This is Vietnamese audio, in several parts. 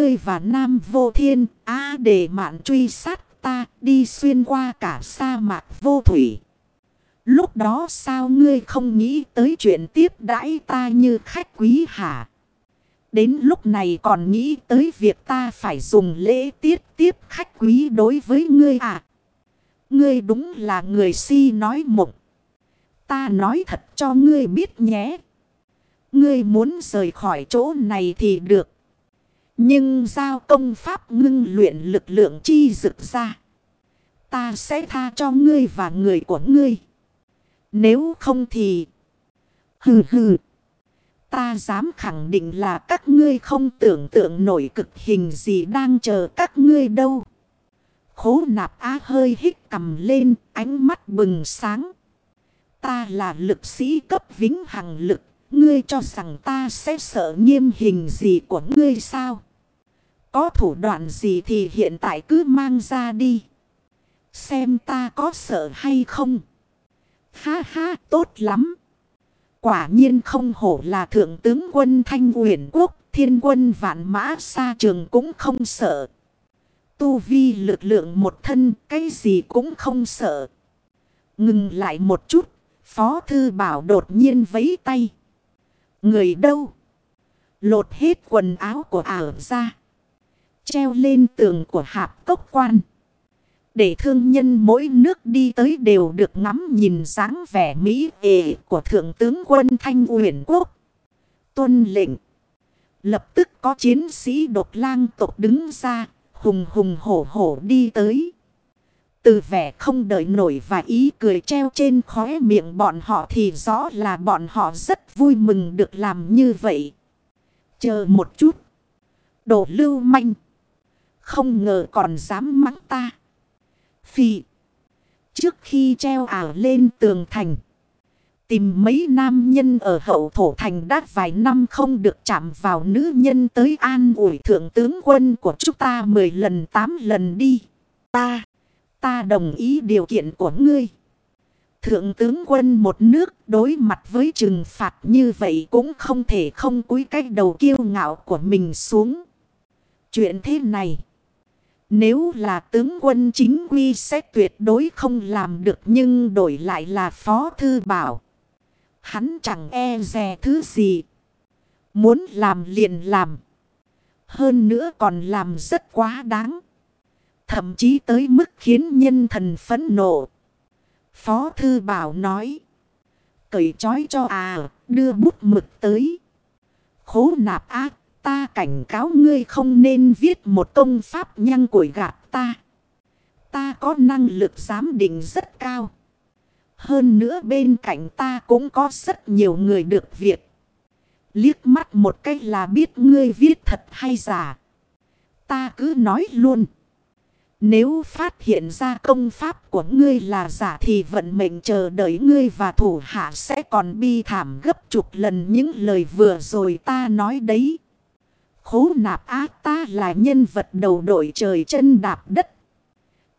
ngươi và Nam Vô Thiên, á để mạn truy sát ta đi xuyên qua cả sa mạc vô thủy. Lúc đó sao ngươi không nghĩ tới chuyện tiếp đãi ta như khách quý hả? Đến lúc này còn nghĩ tới việc ta phải dùng lễ tiết tiếp khách quý đối với ngươi à? Ngươi đúng là người si nói mộng. Ta nói thật cho ngươi biết nhé. Ngươi muốn rời khỏi chỗ này thì được. Nhưng giao công pháp ngưng luyện lực lượng chi rực ra. Ta sẽ tha cho ngươi và người của ngươi. Nếu không thì... Hừ hừ. Ta dám khẳng định là các ngươi không tưởng tượng nổi cực hình gì đang chờ các ngươi đâu. Khố nạp á hơi hít cầm lên, ánh mắt bừng sáng. Ta là lực sĩ cấp vĩnh hằng lực. Ngươi cho rằng ta sẽ sợ nghiêm hình gì của ngươi sao? Có thủ đoạn gì thì hiện tại cứ mang ra đi. Xem ta có sợ hay không? Ha ha, tốt lắm. Quả nhiên không hổ là thượng tướng quân Thanh Uyển Quốc, thiên quân vạn mã xa trường cũng không sợ. Tu vi lực lượng một thân, cái gì cũng không sợ. Ngừng lại một chút, Phó Thư Bảo đột nhiên vấy tay. Người đâu? Lột hết quần áo của ảo ra. Treo lên tường của hạp cốc quan. Để thương nhân mỗi nước đi tới đều được ngắm nhìn dáng vẻ mỹ ệ của Thượng tướng quân Thanh Uyển Quốc. Tuân lệnh. Lập tức có chiến sĩ độc lang tộc đứng ra, hùng hùng hổ hổ đi tới. Từ vẻ không đợi nổi và ý cười treo trên khóe miệng bọn họ thì rõ là bọn họ rất vui mừng được làm như vậy. Chờ một chút. Đồ lưu manh. Không ngờ còn dám mắng ta. Phi. Trước khi treo ảo lên tường thành. Tìm mấy nam nhân ở hậu thổ thành đã vài năm không được chạm vào nữ nhân tới an ủi thượng tướng quân của chúng ta mười lần, tám lần đi. Ta. Ta đồng ý điều kiện của ngươi. Thượng tướng quân một nước đối mặt với trừng phạt như vậy cũng không thể không cúi cách đầu kiêu ngạo của mình xuống. Chuyện thế này. Nếu là tướng quân chính quy sẽ tuyệt đối không làm được nhưng đổi lại là phó thư bảo. Hắn chẳng e dè thứ gì. Muốn làm liền làm. Hơn nữa còn làm rất quá đáng. Thậm chí tới mức khiến nhân thần phẫn nộ. Phó Thư Bảo nói. Cởi chói cho à, đưa bút mực tới. Khố nạp ác, ta cảnh cáo ngươi không nên viết một công pháp nhăn củi gạt ta. Ta có năng lực giám định rất cao. Hơn nữa bên cạnh ta cũng có rất nhiều người được việc. Liếc mắt một cách là biết ngươi viết thật hay giả. Ta cứ nói luôn. Nếu phát hiện ra công pháp của ngươi là giả thì vận mệnh chờ đợi ngươi và thủ hạ sẽ còn bi thảm gấp chục lần những lời vừa rồi ta nói đấy. Khố nạp á ta là nhân vật đầu đội trời chân đạp đất.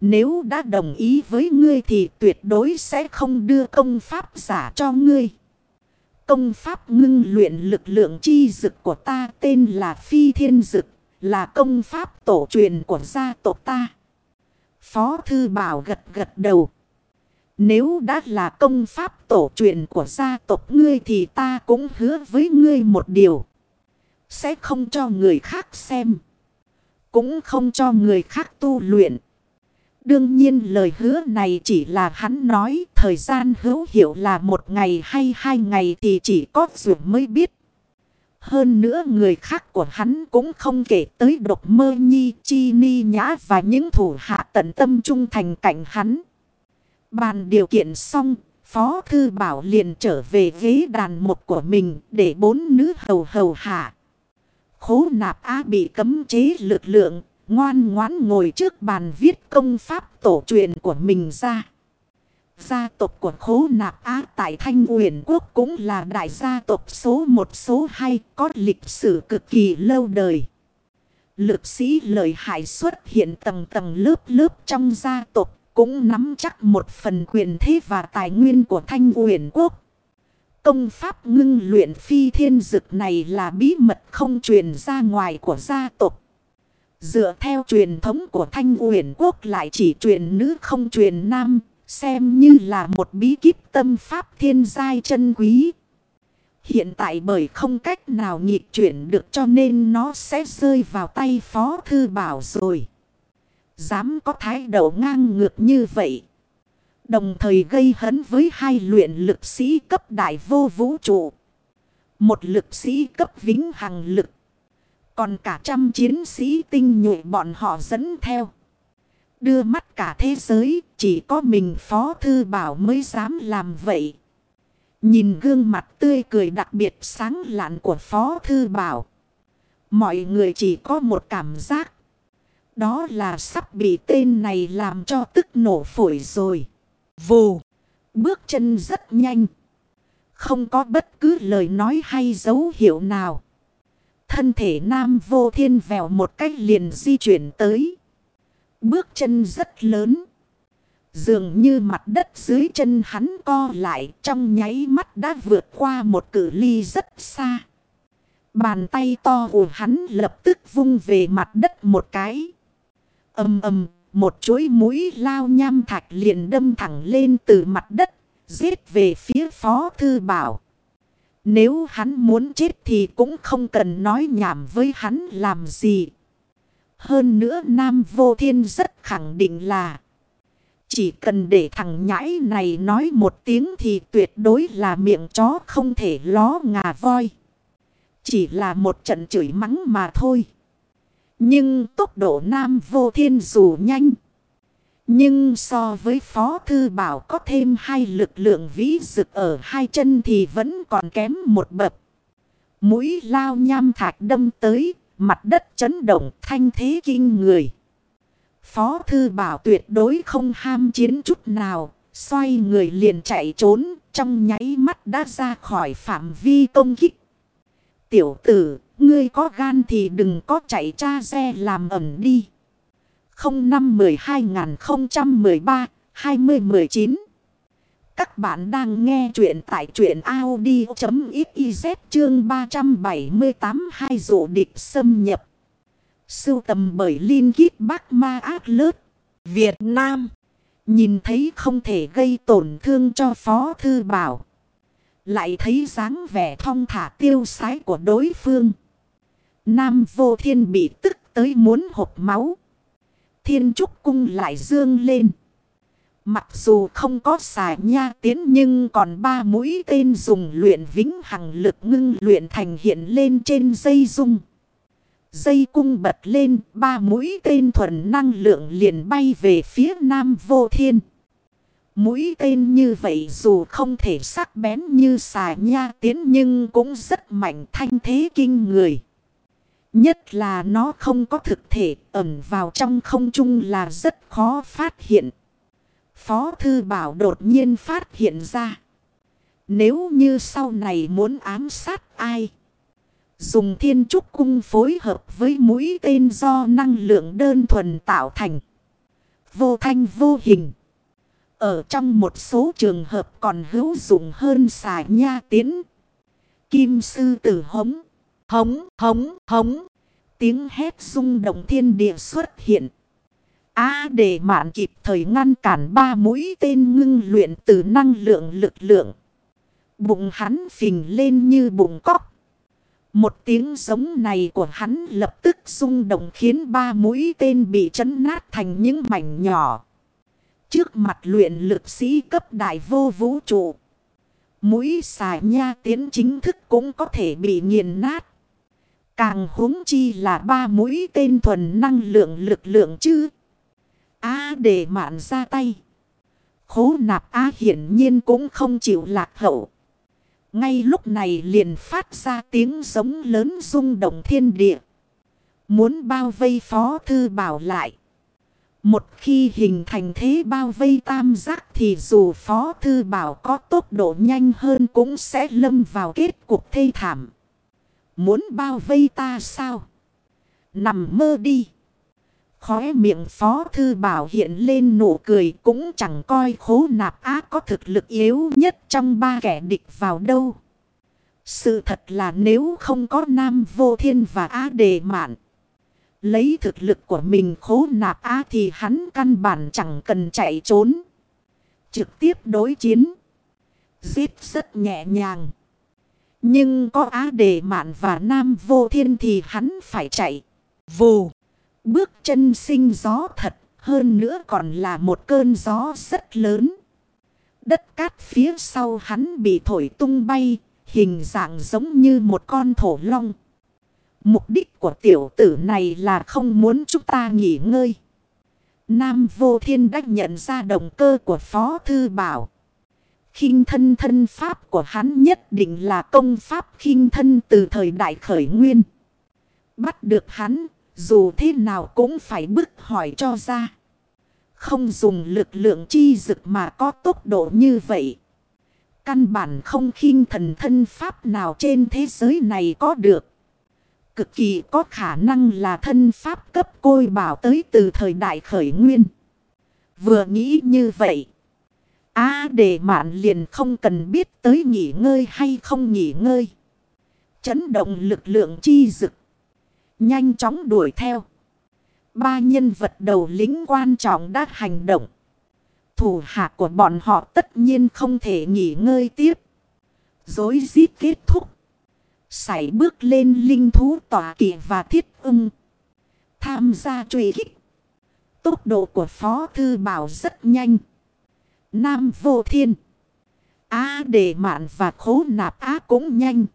Nếu đã đồng ý với ngươi thì tuyệt đối sẽ không đưa công pháp giả cho ngươi. Công pháp ngưng luyện lực lượng chi dực của ta tên là Phi Thiên Dực, là công pháp tổ truyền của gia tộc ta. Phó Thư Bảo gật gật đầu. Nếu đã là công pháp tổ truyền của gia tộc ngươi thì ta cũng hứa với ngươi một điều. Sẽ không cho người khác xem. Cũng không cho người khác tu luyện. Đương nhiên lời hứa này chỉ là hắn nói thời gian hữu hiệu là một ngày hay hai ngày thì chỉ có dù mới biết. Hơn nữa người khác của hắn cũng không kể tới độc mơ nhi, chi ni nhã và những thủ hạ tận tâm trung thành cảnh hắn. Bàn điều kiện xong, Phó Thư Bảo liền trở về ghế đàn một của mình để bốn nữ hầu hầu hạ. Khố nạp á bị cấm chế lực lượng, ngoan ngoãn ngồi trước bàn viết công pháp tổ truyền của mình ra. Gia tộc của khố nạp á tại Thanh Uyển Quốc cũng là đại gia tộc số một số hai có lịch sử cực kỳ lâu đời. Lực sĩ lợi hại xuất hiện tầng tầng lớp lớp trong gia tộc cũng nắm chắc một phần quyền thế và tài nguyên của Thanh Uyển Quốc. Công pháp ngưng luyện phi thiên dực này là bí mật không truyền ra ngoài của gia tộc. Dựa theo truyền thống của Thanh Uyển Quốc lại chỉ truyền nữ không truyền nam, xem như là một bí kíp tâm pháp thiên giai chân quý. Hiện tại bởi không cách nào nhịp chuyển được cho nên nó sẽ rơi vào tay Phó Thư Bảo rồi. Dám có thái độ ngang ngược như vậy. Đồng thời gây hấn với hai luyện lực sĩ cấp đại vô vũ trụ. Một lực sĩ cấp vĩnh hằng lực. Còn cả trăm chiến sĩ tinh nhuệ bọn họ dẫn theo. Đưa mắt cả thế giới, chỉ có mình Phó Thư Bảo mới dám làm vậy. Nhìn gương mặt tươi cười đặc biệt sáng lạn của Phó Thư Bảo. Mọi người chỉ có một cảm giác. Đó là sắp bị tên này làm cho tức nổ phổi rồi. Vù. Bước chân rất nhanh. Không có bất cứ lời nói hay dấu hiệu nào. Thân thể nam vô thiên vèo một cách liền di chuyển tới. Bước chân rất lớn. Dường như mặt đất dưới chân hắn co lại trong nháy mắt đã vượt qua một cử ly rất xa. Bàn tay to của hắn lập tức vung về mặt đất một cái. Âm ầm, một chuỗi mũi lao nham thạch liền đâm thẳng lên từ mặt đất, giết về phía phó thư bảo. Nếu hắn muốn chết thì cũng không cần nói nhảm với hắn làm gì. Hơn nữa Nam Vô Thiên rất khẳng định là chỉ cần để thằng nhãi này nói một tiếng thì tuyệt đối là miệng chó không thể ló ngà voi. Chỉ là một trận chửi mắng mà thôi. Nhưng tốc độ Nam Vô Thiên dù nhanh. Nhưng so với Phó Thư Bảo có thêm hai lực lượng vĩ dực ở hai chân thì vẫn còn kém một bậc. Mũi lao nham thạch đâm tới, mặt đất chấn động thanh thế kinh người. Phó Thư Bảo tuyệt đối không ham chiến chút nào, xoay người liền chạy trốn, trong nháy mắt đã ra khỏi phạm vi công kích. Tiểu tử, ngươi có gan thì đừng có chạy cha xe làm ẩm đi. 05-12-013-2019 Các bạn đang nghe chuyện tại chuyện Audi.xyz chương 378 hai dụ địch xâm nhập. Sưu tầm bởi Linh Kít Bắc Ma ác Lớt, Việt Nam. Nhìn thấy không thể gây tổn thương cho Phó Thư Bảo. Lại thấy dáng vẻ thong thả tiêu sái của đối phương. Nam vô thiên bị tức tới muốn hộp máu. Thiên trúc cung lại dương lên. Mặc dù không có xài nha tiến nhưng còn ba mũi tên dùng luyện vĩnh hằng lực ngưng luyện thành hiện lên trên dây dung. Dây cung bật lên, ba mũi tên thuần năng lượng liền bay về phía nam vô thiên. Mũi tên như vậy dù không thể sắc bén như xà nha tiến nhưng cũng rất mạnh thanh thế kinh người. Nhất là nó không có thực thể, ẩn vào trong không trung là rất khó phát hiện. Phó Thư Bảo đột nhiên phát hiện ra. Nếu như sau này muốn ám sát ai? Dùng thiên trúc cung phối hợp với mũi tên do năng lượng đơn thuần tạo thành. Vô thanh vô hình. Ở trong một số trường hợp còn hữu dụng hơn xài nha tiến. Kim sư tử hống. Hống, hống, hống. Tiếng hét rung động thiên địa xuất hiện. Á để mạn kịp thời ngăn cản ba mũi tên ngưng luyện từ năng lượng lực lượng. Bụng hắn phình lên như bụng cóc. Một tiếng giống này của hắn lập tức rung động khiến ba mũi tên bị chấn nát thành những mảnh nhỏ. Trước mặt luyện lực sĩ cấp đại vô vũ trụ. Mũi xài nha tiến chính thức cũng có thể bị nghiền nát. Càng huống chi là ba mũi tên thuần năng lượng lực lượng chứ. Á để mạn ra tay. Khố nạp Á hiển nhiên cũng không chịu lạc hậu. Ngay lúc này liền phát ra tiếng giống lớn rung động thiên địa. Muốn bao vây phó thư bảo lại. Một khi hình thành thế bao vây tam giác thì dù phó thư bảo có tốc độ nhanh hơn cũng sẽ lâm vào kết cục thê thảm. Muốn bao vây ta sao? Nằm mơ đi. Khóe miệng phó thư bảo hiện lên nụ cười cũng chẳng coi khố nạp á có thực lực yếu nhất trong ba kẻ địch vào đâu. Sự thật là nếu không có nam vô thiên và á đề mạn. Lấy thực lực của mình khố nạp á thì hắn căn bản chẳng cần chạy trốn. Trực tiếp đối chiến. Giết rất nhẹ nhàng. Nhưng có á đề mạn và nam vô thiên thì hắn phải chạy. Vù. Bước chân sinh gió thật. Hơn nữa còn là một cơn gió rất lớn. Đất cát phía sau hắn bị thổi tung bay. Hình dạng giống như một con thổ long. Mục đích của tiểu tử này là không muốn chúng ta nghỉ ngơi. Nam vô thiên đã nhận ra động cơ của Phó Thư Bảo khinh thân thân pháp của hắn nhất định là công pháp khinh thân từ thời đại khởi nguyên. Bắt được hắn, dù thế nào cũng phải bức hỏi cho ra. Không dùng lực lượng chi dực mà có tốc độ như vậy. Căn bản không khinh thần thân pháp nào trên thế giới này có được. Cực kỳ có khả năng là thân pháp cấp côi bảo tới từ thời đại khởi nguyên. Vừa nghĩ như vậy. Á à, để mạn liền không cần biết tới nghỉ ngơi hay không nghỉ ngơi. Chấn động lực lượng chi dực. Nhanh chóng đuổi theo. Ba nhân vật đầu lính quan trọng đã hành động. Thủ hạ của bọn họ tất nhiên không thể nghỉ ngơi tiếp. Dối rít kết thúc. Xảy bước lên linh thú tỏa kỵ và thiết ưng. Tham gia truy kích. Tốc độ của Phó Thư Bảo rất nhanh. Nam vô thiên. Á đề mạn và khố nạp á cũng nhanh.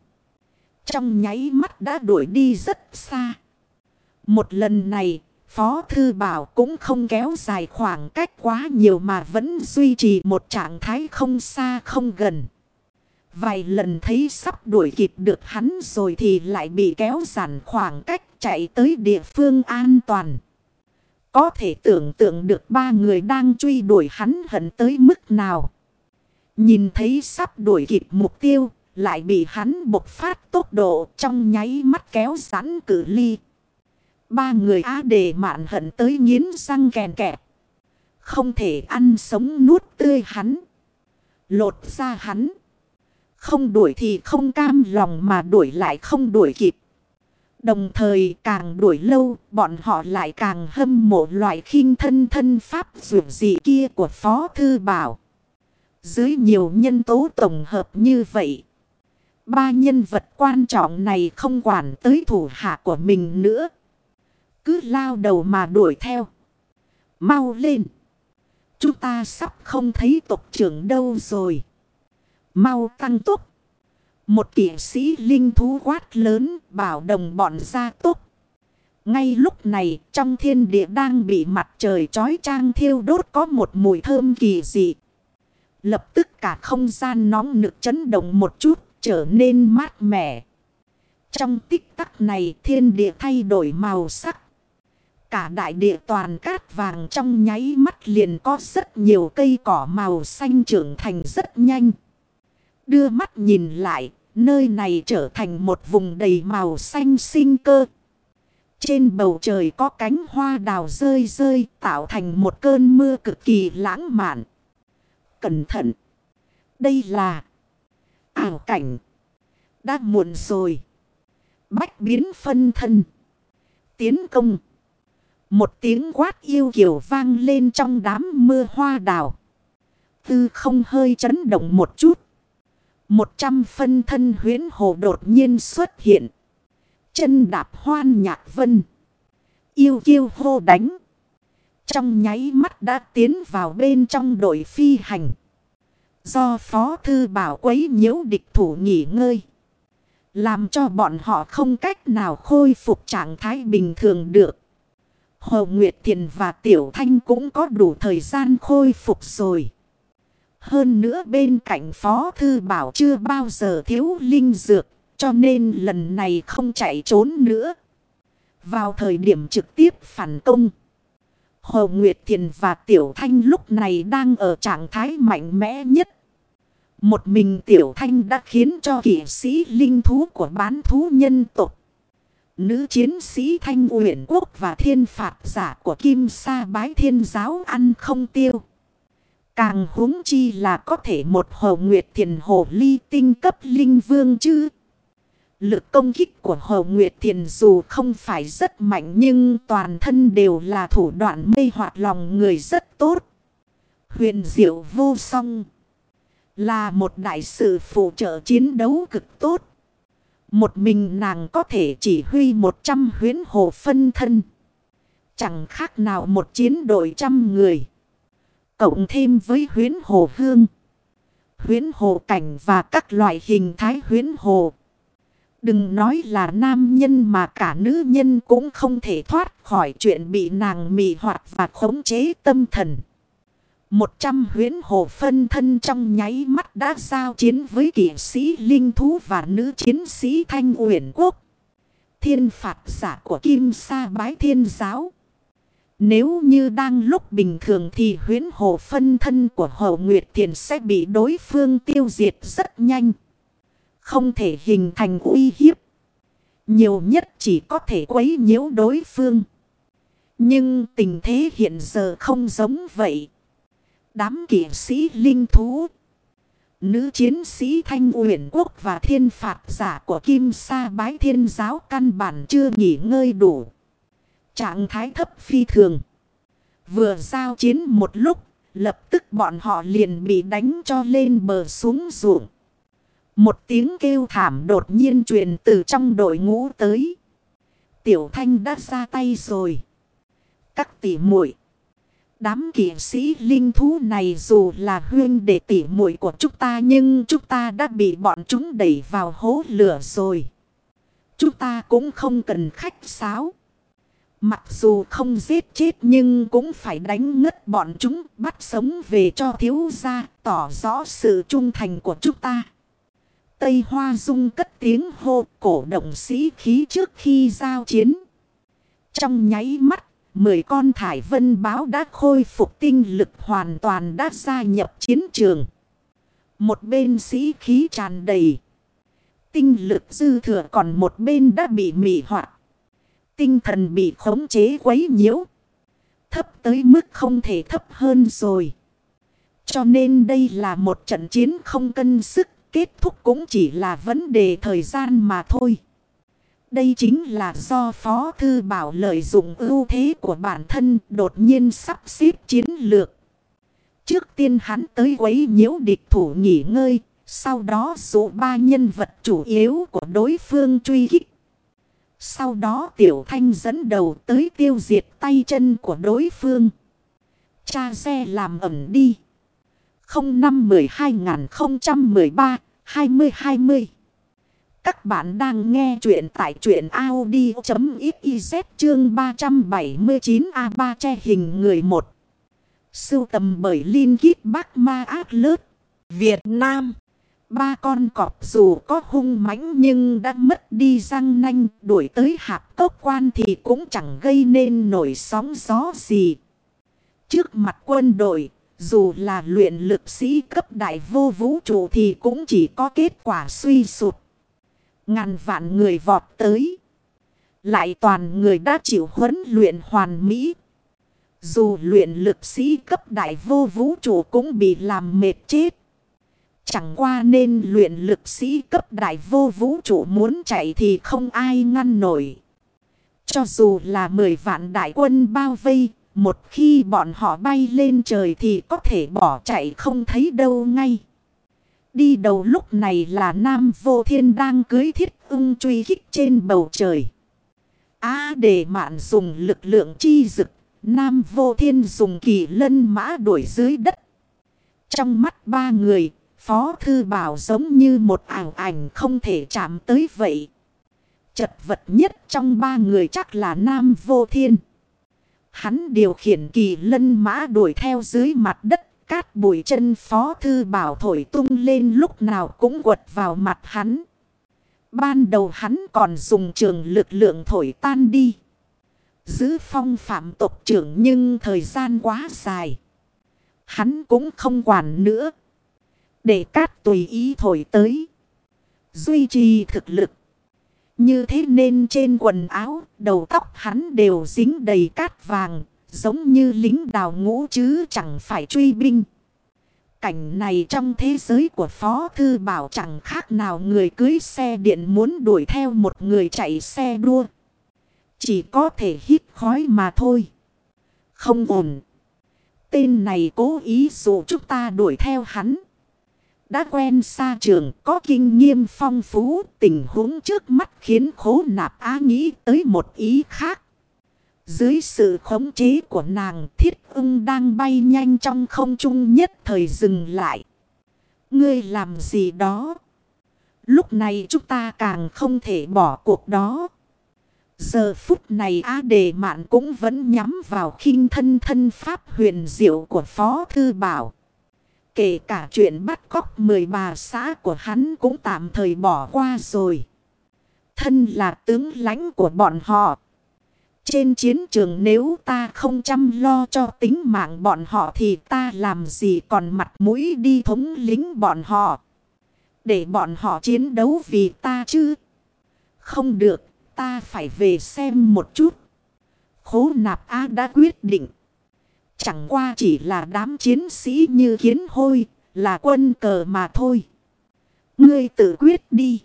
Trong nháy mắt đã đuổi đi rất xa. Một lần này, Phó Thư Bảo cũng không kéo dài khoảng cách quá nhiều mà vẫn duy trì một trạng thái không xa không gần. Vài lần thấy sắp đuổi kịp được hắn rồi thì lại bị kéo giản khoảng cách chạy tới địa phương an toàn. Có thể tưởng tượng được ba người đang truy đuổi hắn hận tới mức nào. Nhìn thấy sắp đuổi kịp mục tiêu, lại bị hắn bộc phát tốc độ trong nháy mắt kéo sẵn cử ly. Ba người á đề mạn hận tới nghiến răng kèn kẹp. Không thể ăn sống nuốt tươi hắn. Lột ra hắn. Không đuổi thì không cam lòng mà đuổi lại không đuổi kịp. Đồng thời càng đuổi lâu, bọn họ lại càng hâm mộ loại khinh thân thân pháp dù gì kia của Phó Thư Bảo. Dưới nhiều nhân tố tổng hợp như vậy, ba nhân vật quan trọng này không quản tới thủ hạ của mình nữa. Cứ lao đầu mà đuổi theo. Mau lên! Chúng ta sắp không thấy tộc trưởng đâu rồi. Mau tăng tốc! Một kỷ sĩ linh thú quát lớn bảo đồng bọn ra tốt. Ngay lúc này trong thiên địa đang bị mặt trời chói trang thiêu đốt có một mùi thơm kỳ dị. Lập tức cả không gian nóng nực chấn động một chút trở nên mát mẻ. Trong tích tắc này thiên địa thay đổi màu sắc. Cả đại địa toàn cát vàng trong nháy mắt liền có rất nhiều cây cỏ màu xanh trưởng thành rất nhanh. Đưa mắt nhìn lại, nơi này trở thành một vùng đầy màu xanh sinh cơ. Trên bầu trời có cánh hoa đào rơi rơi, tạo thành một cơn mưa cực kỳ lãng mạn. Cẩn thận! Đây là ảo cảnh. Đã muộn rồi. Bách biến phân thân. Tiến công. Một tiếng quát yêu kiểu vang lên trong đám mưa hoa đào. Tư không hơi chấn động một chút. Một trăm phân thân huyến hồ đột nhiên xuất hiện. Chân đạp hoan nhạc vân. Yêu kiêu hô đánh. Trong nháy mắt đã tiến vào bên trong đội phi hành. Do Phó Thư Bảo quấy nhiễu địch thủ nghỉ ngơi. Làm cho bọn họ không cách nào khôi phục trạng thái bình thường được. Hồ Nguyệt Thiền và Tiểu Thanh cũng có đủ thời gian khôi phục rồi. Hơn nữa bên cạnh Phó Thư Bảo chưa bao giờ thiếu linh dược, cho nên lần này không chạy trốn nữa. Vào thời điểm trực tiếp phản công, Hồ Nguyệt Thiền và Tiểu Thanh lúc này đang ở trạng thái mạnh mẽ nhất. Một mình Tiểu Thanh đã khiến cho kỷ sĩ linh thú của bán thú nhân tộc. Nữ chiến sĩ Thanh Uyển Quốc và thiên phạt giả của Kim Sa Bái Thiên Giáo ăn không tiêu. Càng huống chi là có thể một hồ nguyệt thiền hồ ly tinh cấp linh vương chứ. Lực công kích của Hồ Nguyệt Thiền dù không phải rất mạnh nhưng toàn thân đều là thủ đoạn mê hoạt lòng người rất tốt. Huyền diệu vô song. Là một đại sự phụ trợ chiến đấu cực tốt. Một mình nàng có thể chỉ huy một trăm huyến hồ phân thân. Chẳng khác nào một chiến đội trăm người. Cộng thêm với huyến hồ hương. Huyến hồ cảnh và các loại hình thái huyến hồ. Đừng nói là nam nhân mà cả nữ nhân cũng không thể thoát khỏi chuyện bị nàng mị hoạt và khống chế tâm thần. Một trăm huyến hồ phân thân trong nháy mắt đã giao chiến với kỷ sĩ linh thú và nữ chiến sĩ thanh uyển quốc. Thiên phạt giả của Kim Sa bái thiên giáo. Nếu như đang lúc bình thường thì huyến hồ phân thân của Hồ Nguyệt Thiền sẽ bị đối phương tiêu diệt rất nhanh. Không thể hình thành uy hiếp. Nhiều nhất chỉ có thể quấy nhiễu đối phương. Nhưng tình thế hiện giờ không giống vậy. Đám kỷ sĩ linh thú. Nữ chiến sĩ Thanh Uyển Quốc và thiên phạt giả của Kim Sa Bái Thiên Giáo căn bản chưa nghỉ ngơi đủ. Trạng thái thấp phi thường. Vừa giao chiến một lúc, lập tức bọn họ liền bị đánh cho lên bờ xuống ruộng. Một tiếng kêu thảm đột nhiên truyền từ trong đội ngũ tới. Tiểu Thanh đã ra tay rồi. Các tỷ muội Đám kỵ sĩ linh thú này dù là huyên đệ tỷ muội của chúng ta nhưng chúng ta đã bị bọn chúng đẩy vào hố lửa rồi. Chúng ta cũng không cần khách sáo. Mặc dù không giết chết nhưng cũng phải đánh ngất bọn chúng, bắt sống về cho thiếu gia, tỏ rõ sự trung thành của chúng ta. Tây Hoa Dung cất tiếng hô, cổ động sĩ khí trước khi giao chiến. Trong nháy mắt, Mười con thải vân báo đã khôi phục tinh lực hoàn toàn đã gia nhập chiến trường. Một bên sĩ khí tràn đầy. Tinh lực dư thừa còn một bên đã bị mị hoạt. Tinh thần bị khống chế quấy nhiễu. Thấp tới mức không thể thấp hơn rồi. Cho nên đây là một trận chiến không cân sức. Kết thúc cũng chỉ là vấn đề thời gian mà thôi. Đây chính là do Phó Thư Bảo lợi dụng ưu thế của bản thân đột nhiên sắp xếp chiến lược. Trước tiên hắn tới quấy nhiễu địch thủ nghỉ ngơi, sau đó dụ ba nhân vật chủ yếu của đối phương truy kích. Sau đó Tiểu Thanh dẫn đầu tới tiêu diệt tay chân của đối phương. Cha xe làm ẩm đi. 05 12 2013 2020 các bạn đang nghe chuyện tại chuyện Audi.xyz chương 379A3 che hình người 1. Sưu tầm bởi Linh Kít Bác Ma Ác Lớt. Việt Nam. Ba con cọp dù có hung mãnh nhưng đã mất đi răng nanh đuổi tới hạp cốc quan thì cũng chẳng gây nên nổi sóng gió gì. Trước mặt quân đội, dù là luyện lực sĩ cấp đại vô vũ trụ thì cũng chỉ có kết quả suy sụt. Ngàn vạn người vọt tới. Lại toàn người đã chịu huấn luyện hoàn mỹ. Dù luyện lực sĩ cấp đại vô vũ trụ cũng bị làm mệt chết. Chẳng qua nên luyện lực sĩ cấp đại vô vũ trụ muốn chạy thì không ai ngăn nổi. Cho dù là 10 vạn đại quân bao vây, một khi bọn họ bay lên trời thì có thể bỏ chạy không thấy đâu ngay. Đi đầu lúc này là Nam Vô Thiên đang cưới thiết ưng truy khích trên bầu trời. Á để mạn dùng lực lượng chi dực, Nam Vô Thiên dùng kỳ lân mã đuổi dưới đất. Trong mắt ba người, Phó Thư Bảo giống như một ảo ảnh không thể chạm tới vậy. Chật vật nhất trong ba người chắc là Nam Vô Thiên. Hắn điều khiển kỳ lân mã đuổi theo dưới mặt đất, Cát bụi chân phó thư bảo thổi tung lên lúc nào cũng quật vào mặt hắn. Ban đầu hắn còn dùng trường lực lượng thổi tan đi. Giữ phong phạm tộc trưởng nhưng thời gian quá dài. Hắn cũng không quản nữa. Để cát tùy ý thổi tới. Duy trì thực lực. Như thế nên trên quần áo, đầu tóc hắn đều dính đầy cát vàng, Giống như lính đào ngũ chứ chẳng phải truy binh. cảnh này trong thế giới của Phó Thư Bảo chẳng khác nào người cưới xe điện muốn đuổi theo một người chạy xe đua. Chỉ có thể hít khói mà thôi. Không ổn. Tên này cố ý dụ chúng ta đuổi theo hắn. Đã quen xa trường, có kinh nghiệm phong phú, tình huống trước mắt khiến khố nạp á nghĩ tới một ý khác. Dưới sự khống chế của nàng, thiết ưng đang bay nhanh trong không trung nhất thời dừng lại. Ngươi làm gì đó? Lúc này chúng ta càng không thể bỏ cuộc đó. Giờ phút này Á Đề Mạn cũng vẫn nhắm vào khinh thân thân pháp huyền diệu của Phó Thư Bảo. Kể cả chuyện bắt cóc mười bà xã của hắn cũng tạm thời bỏ qua rồi. Thân là tướng lãnh của bọn họ. Trên chiến trường nếu ta không chăm lo cho tính mạng bọn họ thì ta làm gì còn mặt mũi đi thống lính bọn họ. Để bọn họ chiến đấu vì ta chứ. Không được, ta phải về xem một chút. Khố nạp A đã quyết định. Chẳng qua chỉ là đám chiến sĩ như kiến hôi, là quân cờ mà thôi. Ngươi tự quyết đi.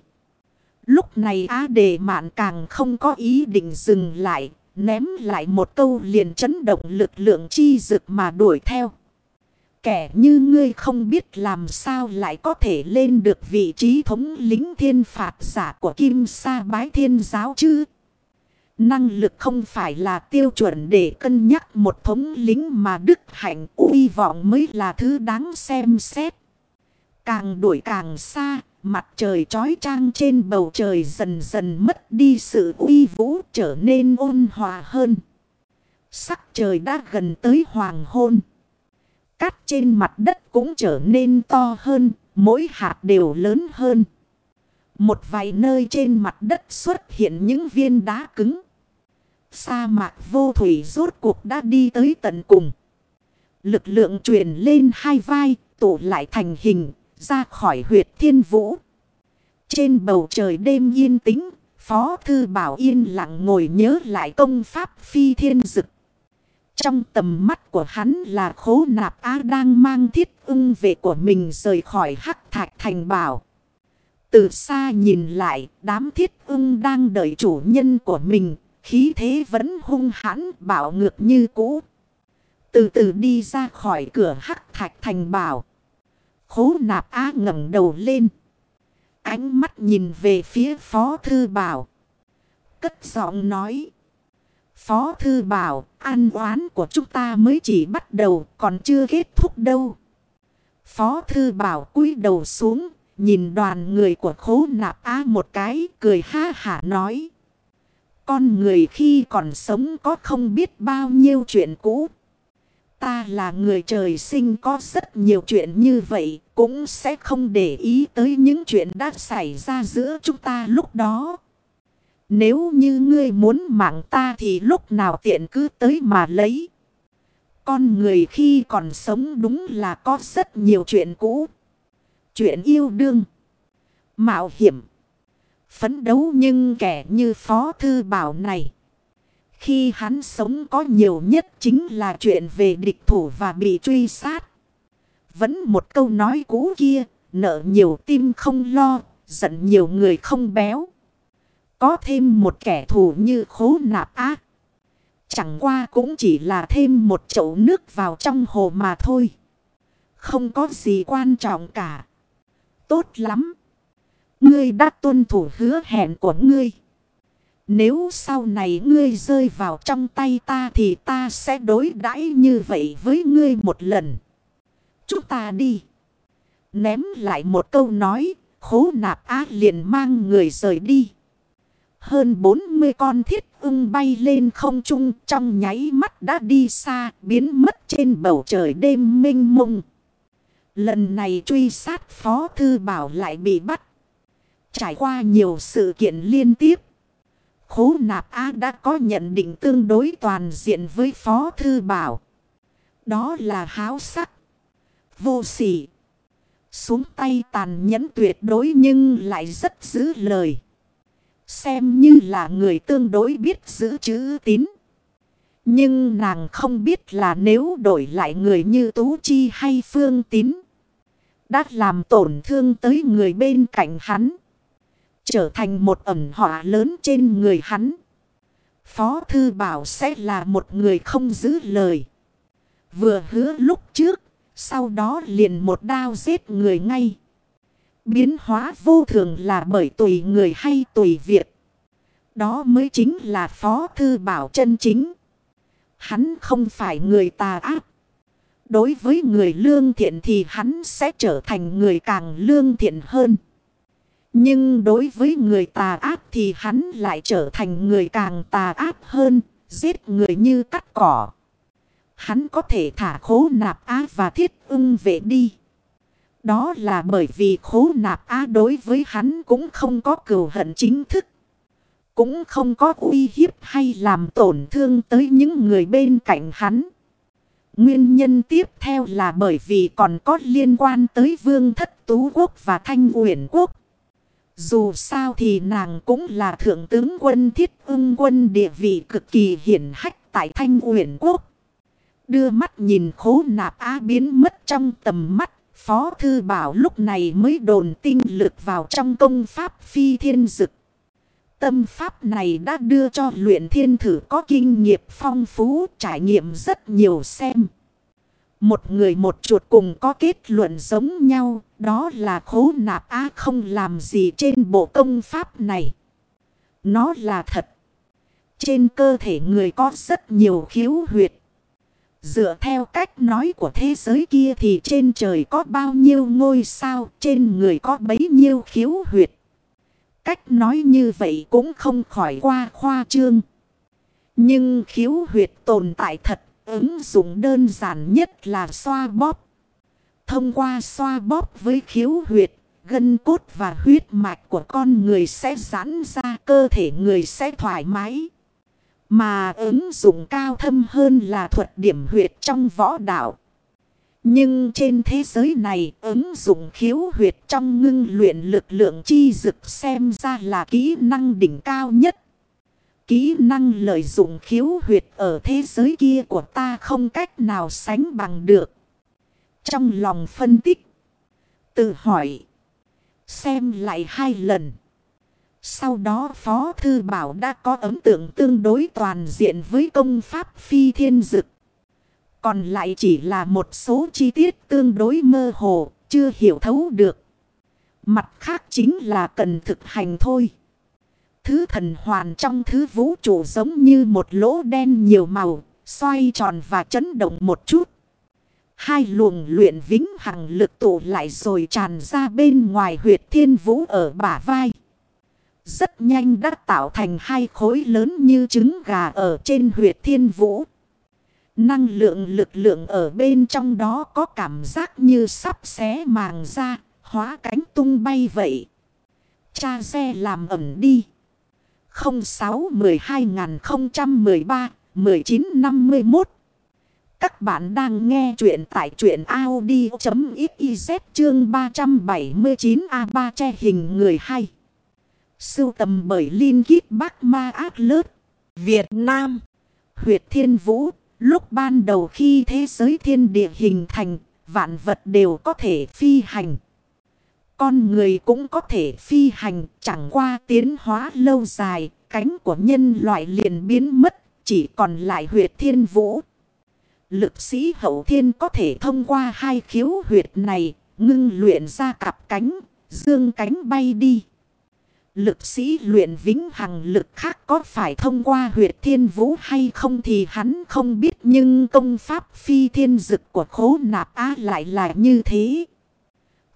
Lúc này Á Đề Mạn càng không có ý định dừng lại, ném lại một câu liền chấn động lực lượng chi dực mà đuổi theo. Kẻ như ngươi không biết làm sao lại có thể lên được vị trí thống lính thiên phạt giả của Kim Sa Bái Thiên Giáo chứ. Năng lực không phải là tiêu chuẩn để cân nhắc một thống lính mà đức hạnh uy vọng mới là thứ đáng xem xét. Càng đuổi càng xa, mặt trời trói trang trên bầu trời dần dần mất đi sự uy vũ trở nên ôn hòa hơn. Sắc trời đã gần tới hoàng hôn. Cát trên mặt đất cũng trở nên to hơn, mỗi hạt đều lớn hơn. Một vài nơi trên mặt đất xuất hiện những viên đá cứng. Sa mạc vô thủy rốt cuộc đã đi tới tận cùng. Lực lượng truyền lên hai vai, tụ lại thành hình, ra khỏi huyệt thiên vũ. Trên bầu trời đêm yên tĩnh, Phó Thư Bảo yên lặng ngồi nhớ lại công pháp phi thiên dực. Trong tầm mắt của hắn là khố nạp á đang mang thiết ưng về của mình rời khỏi hắc thạch thành bảo. Từ xa nhìn lại, đám thiết ưng đang đợi chủ nhân của mình, khí thế vẫn hung hãn bảo ngược như cũ. Từ từ đi ra khỏi cửa hắc thạch thành bảo. Khố nạp á ngẩng đầu lên. Ánh mắt nhìn về phía phó thư bảo. Cất giọng nói. Phó thư bảo, an oán của chúng ta mới chỉ bắt đầu, còn chưa kết thúc đâu. Phó thư bảo cúi đầu xuống, nhìn đoàn người của khố nạp á một cái, cười ha hả nói. Con người khi còn sống có không biết bao nhiêu chuyện cũ. Ta là người trời sinh có rất nhiều chuyện như vậy, cũng sẽ không để ý tới những chuyện đã xảy ra giữa chúng ta lúc đó. Nếu như ngươi muốn mạng ta thì lúc nào tiện cứ tới mà lấy. Con người khi còn sống đúng là có rất nhiều chuyện cũ. Chuyện yêu đương. Mạo hiểm. Phấn đấu nhưng kẻ như Phó Thư Bảo này. Khi hắn sống có nhiều nhất chính là chuyện về địch thủ và bị truy sát. Vẫn một câu nói cũ kia, nợ nhiều tim không lo, giận nhiều người không béo. Có thêm một kẻ thù như khố nạp á. Chẳng qua cũng chỉ là thêm một chậu nước vào trong hồ mà thôi. Không có gì quan trọng cả. Tốt lắm. Ngươi đã tuân thủ hứa hẹn của ngươi. Nếu sau này ngươi rơi vào trong tay ta thì ta sẽ đối đãi như vậy với ngươi một lần. Chúng ta đi. Ném lại một câu nói, khố nạp á liền mang người rời đi. Hơn 40 con thiết ưng bay lên không trung trong nháy mắt đã đi xa, biến mất trên bầu trời đêm minh mông. Lần này truy sát Phó Thư Bảo lại bị bắt. Trải qua nhiều sự kiện liên tiếp. Khố Nạp Á đã có nhận định tương đối toàn diện với Phó Thư Bảo. Đó là háo sắc. Vô sỉ. Xuống tay tàn nhẫn tuyệt đối nhưng lại rất giữ lời. Xem như là người tương đối biết giữ chữ tín. Nhưng nàng không biết là nếu đổi lại người như Tú Chi hay Phương Tín. Đã làm tổn thương tới người bên cạnh hắn. Trở thành một ẩm họa lớn trên người hắn. Phó Thư Bảo sẽ là một người không giữ lời. Vừa hứa lúc trước, sau đó liền một đao giết người ngay. Biến hóa vô thường là bởi tùy người hay tùy việc. Đó mới chính là Phó Thư Bảo chân chính. Hắn không phải người tà ác. Đối với người lương thiện thì hắn sẽ trở thành người càng lương thiện hơn. Nhưng đối với người tà ác thì hắn lại trở thành người càng tà ác hơn, giết người như cắt cỏ. Hắn có thể thả khố nạp á và thiết ưng về đi. Đó là bởi vì khố nạp á đối với hắn cũng không có cừu hận chính thức. Cũng không có uy hiếp hay làm tổn thương tới những người bên cạnh hắn. Nguyên nhân tiếp theo là bởi vì còn có liên quan tới vương thất tú quốc và thanh uyển quốc. Dù sao thì nàng cũng là thượng tướng quân thiết ưng quân địa vị cực kỳ hiển hách tại thanh uyển quốc. Đưa mắt nhìn khố nạp á biến mất trong tầm mắt. Phó thư bảo lúc này mới đồn tinh lực vào trong công pháp phi thiên dực. Tâm pháp này đã đưa cho luyện thiên thử có kinh nghiệm phong phú trải nghiệm rất nhiều xem. Một người một chuột cùng có kết luận giống nhau, đó là khố nạp á không làm gì trên bộ công pháp này. Nó là thật. Trên cơ thể người có rất nhiều khiếu huyệt. Dựa theo cách nói của thế giới kia thì trên trời có bao nhiêu ngôi sao, trên người có bấy nhiêu khiếu huyệt. Cách nói như vậy cũng không khỏi qua khoa trương. Nhưng khiếu huyệt tồn tại thật Ứng dụng đơn giản nhất là xoa bóp. Thông qua xoa bóp với khiếu huyệt, gân cốt và huyết mạch của con người sẽ giãn ra cơ thể người sẽ thoải mái. Mà ứng dụng cao thâm hơn là thuật điểm huyệt trong võ đạo. Nhưng trên thế giới này ứng dụng khiếu huyệt trong ngưng luyện lực lượng chi dực xem ra là kỹ năng đỉnh cao nhất. Kỹ năng lợi dụng khiếu huyệt ở thế giới kia của ta không cách nào sánh bằng được. Trong lòng phân tích. Tự hỏi. Xem lại hai lần. Sau đó Phó Thư Bảo đã có ấn tượng tương đối toàn diện với công pháp phi thiên dực. Còn lại chỉ là một số chi tiết tương đối mơ hồ, chưa hiểu thấu được. Mặt khác chính là cần thực hành thôi. Thứ thần hoàn trong thứ vũ trụ giống như một lỗ đen nhiều màu, xoay tròn và chấn động một chút. Hai luồng luyện vĩnh hằng lực tụ lại rồi tràn ra bên ngoài huyệt thiên vũ ở bả vai. Rất nhanh đã tạo thành hai khối lớn như trứng gà ở trên huyệt thiên vũ. Năng lượng lực lượng ở bên trong đó có cảm giác như sắp xé màng ra, hóa cánh tung bay vậy. Cha xe làm ẩm đi. 06 12 013 1951 các bạn đang nghe chuyện tại truyện Audi.xyz chương 379A3 che hình người hay. Sưu tầm bởi Linh Kít Bắc Ma Ác Lớt Việt Nam Huyệt Thiên Vũ Lúc ban đầu khi thế giới thiên địa hình thành Vạn vật đều có thể phi hành con người cũng có thể phi hành chẳng qua tiến hóa lâu dài, cánh của nhân loại liền biến mất, chỉ còn lại huyệt thiên vũ. Lực sĩ hậu thiên có thể thông qua hai khiếu huyệt này, ngưng luyện ra cặp cánh, dương cánh bay đi. Lực sĩ luyện vĩnh hằng lực khác có phải thông qua huyệt thiên vũ hay không thì hắn không biết nhưng công pháp phi thiên dực của khố nạp á lại là như thế.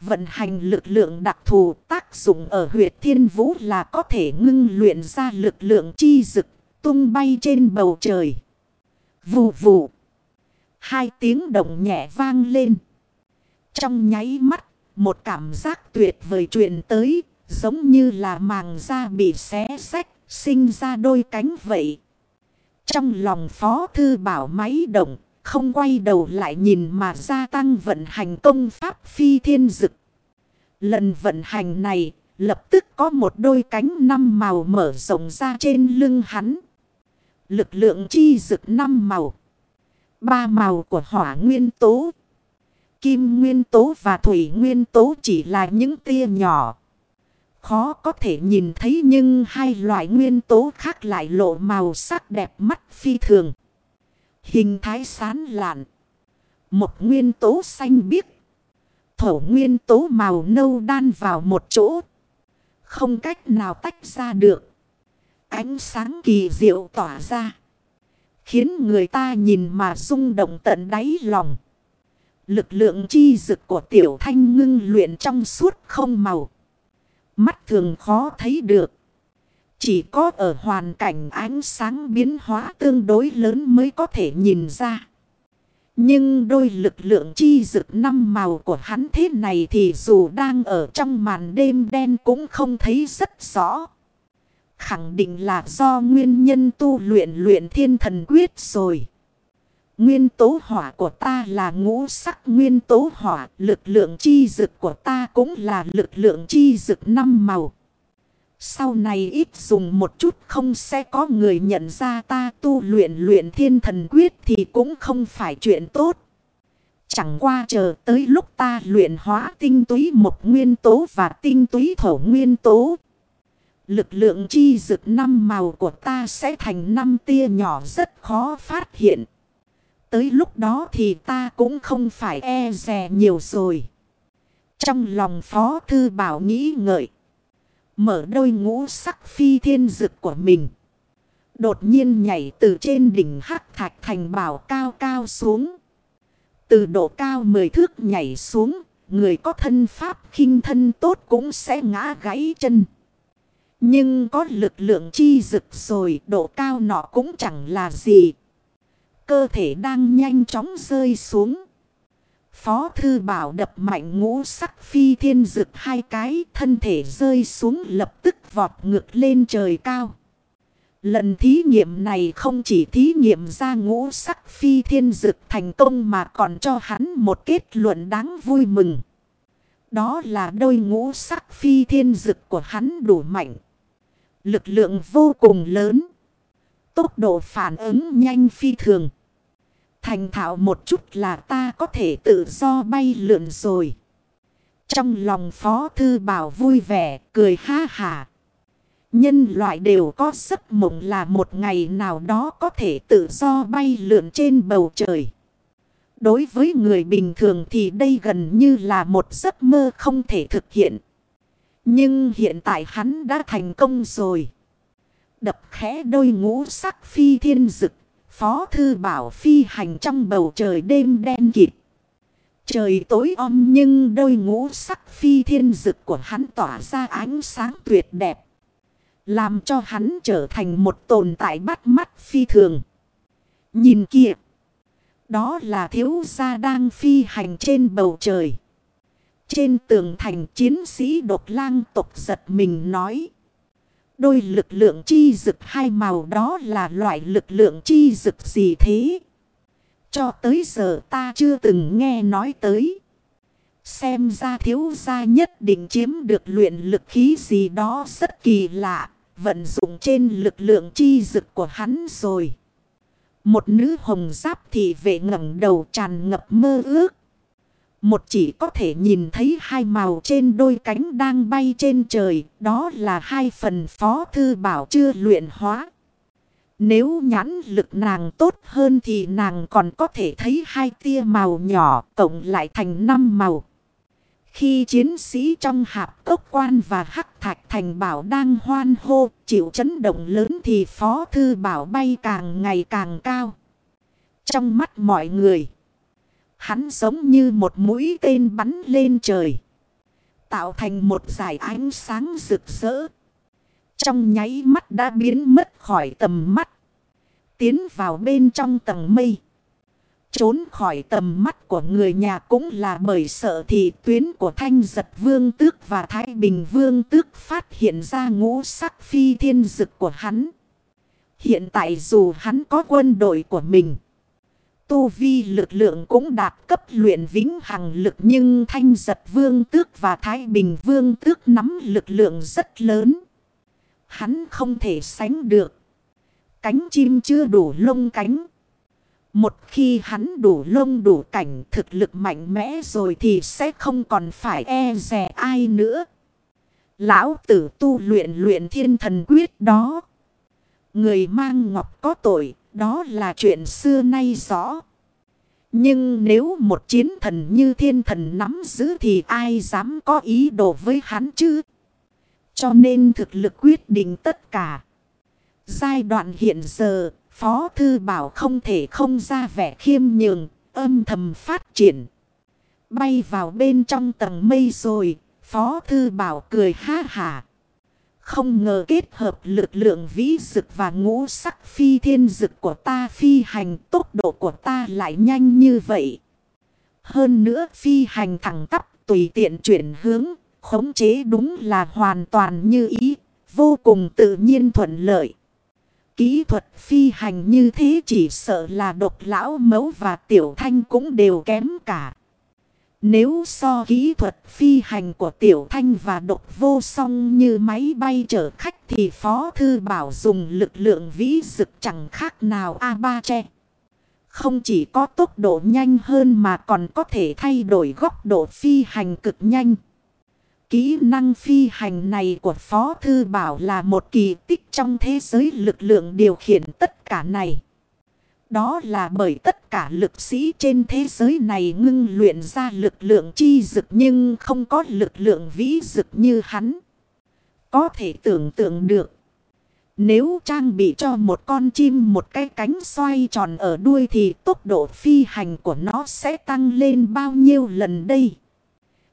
Vận hành lực lượng đặc thù tác dụng ở huyệt thiên vũ là có thể ngưng luyện ra lực lượng chi dực tung bay trên bầu trời. Vù vù. Hai tiếng động nhẹ vang lên. Trong nháy mắt, một cảm giác tuyệt vời truyền tới, giống như là màng da bị xé sách, sinh ra đôi cánh vậy. Trong lòng phó thư bảo máy động, không quay đầu lại nhìn mà gia tăng vận hành công pháp phi thiên dực. Lần vận hành này, lập tức có một đôi cánh năm màu mở rộng ra trên lưng hắn. Lực lượng chi dực năm màu. Ba màu của hỏa nguyên tố. kim nguyên tố và thủy nguyên tố chỉ là những tia nhỏ. Khó có thể nhìn thấy nhưng hai loại nguyên tố khác lại lộ màu sắc đẹp mắt phi thường. Hình thái sán lạn. Một nguyên tố xanh biếc. Thổ nguyên tố màu nâu đan vào một chỗ. Không cách nào tách ra được. Ánh sáng kỳ diệu tỏa ra. Khiến người ta nhìn mà rung động tận đáy lòng. Lực lượng chi dực của tiểu thanh ngưng luyện trong suốt không màu. Mắt thường khó thấy được. Chỉ có ở hoàn cảnh ánh sáng biến hóa tương đối lớn mới có thể nhìn ra. Nhưng đôi lực lượng chi dực năm màu của hắn thế này thì dù đang ở trong màn đêm đen cũng không thấy rất rõ. Khẳng định là do nguyên nhân tu luyện luyện thiên thần quyết rồi. Nguyên tố hỏa của ta là ngũ sắc nguyên tố hỏa. Lực lượng chi dực của ta cũng là lực lượng chi dực năm màu. Sau này ít dùng một chút không sẽ có người nhận ra ta tu luyện luyện thiên thần quyết thì cũng không phải chuyện tốt. Chẳng qua chờ tới lúc ta luyện hóa tinh túy một nguyên tố và tinh túy thổ nguyên tố. Lực lượng chi dực năm màu của ta sẽ thành năm tia nhỏ rất khó phát hiện. Tới lúc đó thì ta cũng không phải e rè nhiều rồi. Trong lòng Phó Thư Bảo nghĩ ngợi. Mở đôi ngũ sắc phi thiên dực của mình. Đột nhiên nhảy từ trên đỉnh hắc thạch thành bảo cao cao xuống. Từ độ cao mười thước nhảy xuống. Người có thân pháp khinh thân tốt cũng sẽ ngã gãy chân. Nhưng có lực lượng chi dực rồi, độ cao nọ cũng chẳng là gì. Cơ thể đang nhanh chóng rơi xuống. Phó thư bảo đập mạnh ngũ sắc phi thiên dực hai cái, thân thể rơi xuống lập tức vọt ngược lên trời cao. Lần thí nghiệm này không chỉ thí nghiệm ra ngũ sắc phi thiên dực thành công mà còn cho hắn một kết luận đáng vui mừng. Đó là đôi ngũ sắc phi thiên dực của hắn đủ mạnh. Lực lượng vô cùng lớn. Tốc độ phản ứng nhanh phi thường. Thành thạo một chút là ta có thể tự do bay lượn rồi. Trong lòng Phó Thư Bảo vui vẻ, cười ha hà. Nhân loại đều có giấc mộng là một ngày nào đó có thể tự do bay lượn trên bầu trời. Đối với người bình thường thì đây gần như là một giấc mơ không thể thực hiện. Nhưng hiện tại hắn đã thành công rồi. Đập khẽ đôi ngũ sắc phi thiên dực, Phó thư bảo phi hành trong bầu trời đêm đen kịt. Trời tối om nhưng đôi ngũ sắc phi thiên dực của hắn tỏa ra ánh sáng tuyệt đẹp. Làm cho hắn trở thành một tồn tại bắt mắt phi thường. Nhìn kìa. Đó là thiếu gia đang phi hành trên bầu trời. Trên tường thành chiến sĩ độc lang tục giật mình nói. Đôi lực lượng chi dực hai màu đó là loại lực lượng chi dực gì thế? Cho tới giờ ta chưa từng nghe nói tới. Xem ra thiếu gia nhất định chiếm được luyện lực khí gì đó rất kỳ lạ. Vận dụng trên lực lượng chi dực của hắn rồi. Một nữ hồng giáp thì vệ ngẩng đầu tràn ngập mơ ước. Một chỉ có thể nhìn thấy hai màu trên đôi cánh đang bay trên trời. Đó là hai phần phó thư bảo chưa luyện hóa. Nếu nhãn lực nàng tốt hơn thì nàng còn có thể thấy hai tia màu nhỏ cộng lại thành năm màu. Khi chiến sĩ trong hạp cốc quan và hắc thạch thành bảo đang hoan hô, chịu chấn động lớn thì phó thư bảo bay càng ngày càng cao. Trong mắt mọi người. Hắn giống như một mũi tên bắn lên trời. Tạo thành một dải ánh sáng rực rỡ. Trong nháy mắt đã biến mất khỏi tầm mắt. Tiến vào bên trong tầng mây. Trốn khỏi tầm mắt của người nhà cũng là bởi sợ thị tuyến của thanh giật vương tước và thái bình vương tước phát hiện ra ngũ sắc phi thiên dực của hắn. Hiện tại dù hắn có quân đội của mình. Tu vi lực lượng cũng đạt cấp luyện vĩnh hằng lực nhưng thanh giật vương tước và thái bình vương tước nắm lực lượng rất lớn. Hắn không thể sánh được. Cánh chim chưa đủ lông cánh. Một khi hắn đủ lông đủ cảnh thực lực mạnh mẽ rồi thì sẽ không còn phải e rè ai nữa. Lão tử tu luyện luyện thiên thần quyết đó. Người mang ngọc có tội, đó là chuyện xưa nay rõ. Nhưng nếu một chiến thần như thiên thần nắm giữ thì ai dám có ý đồ với hắn chứ? Cho nên thực lực quyết định tất cả. Giai đoạn hiện giờ, Phó Thư Bảo không thể không ra vẻ khiêm nhường, âm thầm phát triển. Bay vào bên trong tầng mây rồi, Phó Thư Bảo cười ha hà. Không ngờ kết hợp lực lượng vĩ dực và ngũ sắc phi thiên dực của ta phi hành tốc độ của ta lại nhanh như vậy. Hơn nữa phi hành thẳng tắp tùy tiện chuyển hướng, khống chế đúng là hoàn toàn như ý, vô cùng tự nhiên thuận lợi. Kỹ thuật phi hành như thế chỉ sợ là độc lão mấu và tiểu thanh cũng đều kém cả. Nếu so kỹ thuật phi hành của tiểu thanh và độc vô song như máy bay chở khách thì Phó Thư Bảo dùng lực lượng vĩ dực chẳng khác nào A3 che. Không chỉ có tốc độ nhanh hơn mà còn có thể thay đổi góc độ phi hành cực nhanh. Kỹ năng phi hành này của Phó Thư Bảo là một kỳ tích trong thế giới lực lượng điều khiển tất cả này. Đó là bởi tất cả lực sĩ trên thế giới này ngưng luyện ra lực lượng chi dực nhưng không có lực lượng vĩ dực như hắn. Có thể tưởng tượng được. Nếu trang bị cho một con chim một cái cánh xoay tròn ở đuôi thì tốc độ phi hành của nó sẽ tăng lên bao nhiêu lần đây.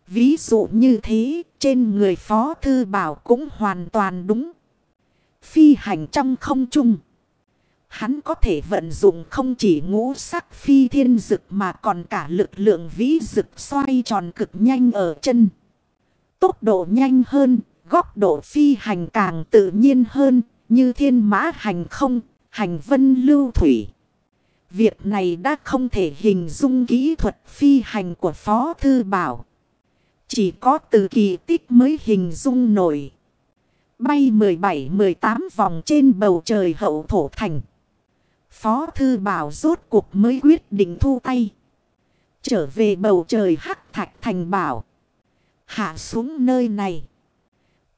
Ví dụ như thế, trên người Phó Thư Bảo cũng hoàn toàn đúng. Phi hành trong không trung. Hắn có thể vận dụng không chỉ ngũ sắc phi thiên dực mà còn cả lực lượng vĩ dực xoay tròn cực nhanh ở chân. Tốc độ nhanh hơn, góc độ phi hành càng tự nhiên hơn, như thiên mã hành không, hành vân lưu thủy. Việc này đã không thể hình dung kỹ thuật phi hành của Phó Thư Bảo. Chỉ có từ kỳ tích mới hình dung nổi. Bay 17-18 vòng trên bầu trời hậu thổ thành. Phó Thư Bảo rốt cuộc mới quyết định thu tay. Trở về bầu trời hắc thạch thành bảo. Hạ xuống nơi này.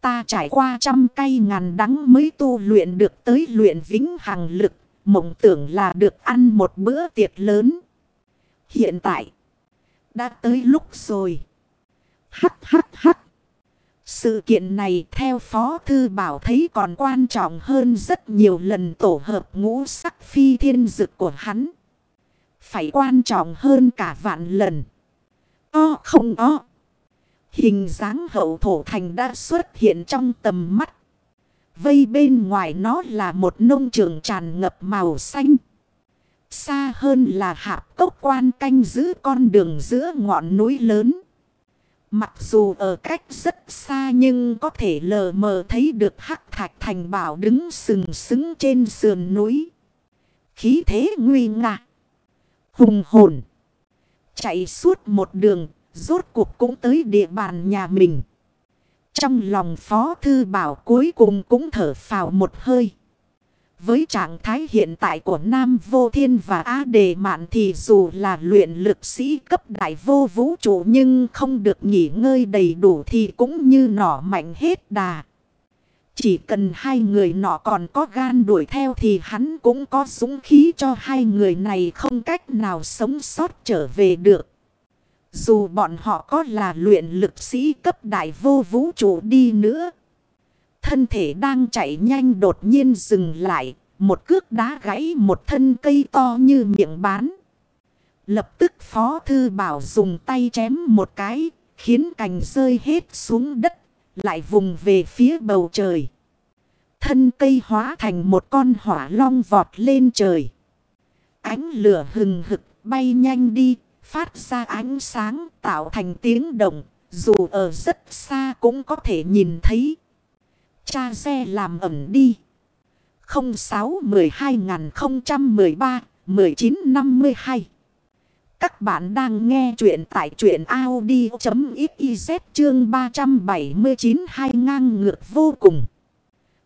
Ta trải qua trăm cây ngàn đắng mới tu luyện được tới luyện vĩnh hằng lực. Mộng tưởng là được ăn một bữa tiệc lớn. Hiện tại. Đã tới lúc rồi. Hắc hắc hắc. Sự kiện này theo Phó Thư Bảo thấy còn quan trọng hơn rất nhiều lần tổ hợp ngũ sắc phi thiên dực của hắn. Phải quan trọng hơn cả vạn lần. O không o. Hình dáng hậu thổ thành đã xuất hiện trong tầm mắt. Vây bên ngoài nó là một nông trường tràn ngập màu xanh. Xa hơn là hạp cốc quan canh giữ con đường giữa ngọn núi lớn. Mặc dù ở cách rất xa nhưng có thể lờ mờ thấy được hắc thạch thành bảo đứng sừng sững trên sườn núi. Khí thế nguy ngạ. Hùng hồn. Chạy suốt một đường, rốt cuộc cũng tới địa bàn nhà mình. Trong lòng Phó Thư Bảo cuối cùng cũng thở phào một hơi. Với trạng thái hiện tại của Nam Vô Thiên và Á Đề Mạn thì dù là luyện lực sĩ cấp đại vô vũ trụ nhưng không được nghỉ ngơi đầy đủ thì cũng như nỏ mạnh hết đà. Chỉ cần hai người nọ còn có gan đuổi theo thì hắn cũng có súng khí cho hai người này không cách nào sống sót trở về được. Dù bọn họ có là luyện lực sĩ cấp đại vô vũ trụ đi nữa. Thân thể đang chạy nhanh đột nhiên dừng lại. Một cước đá gãy một thân cây to như miệng bán. Lập tức Phó Thư Bảo dùng tay chém một cái. Khiến cành rơi hết xuống đất. Lại vùng về phía bầu trời. Thân cây hóa thành một con hỏa long vọt lên trời. Ánh lửa hừng hực bay nhanh đi. Phát ra ánh sáng tạo thành tiếng động. Dù ở rất xa cũng có thể nhìn thấy. Cha xe làm ẩm đi. 06 12 013 1952 Các bạn đang nghe chuyện tại chuyện Audi.xyz chương 379 hai ngang ngược vô cùng.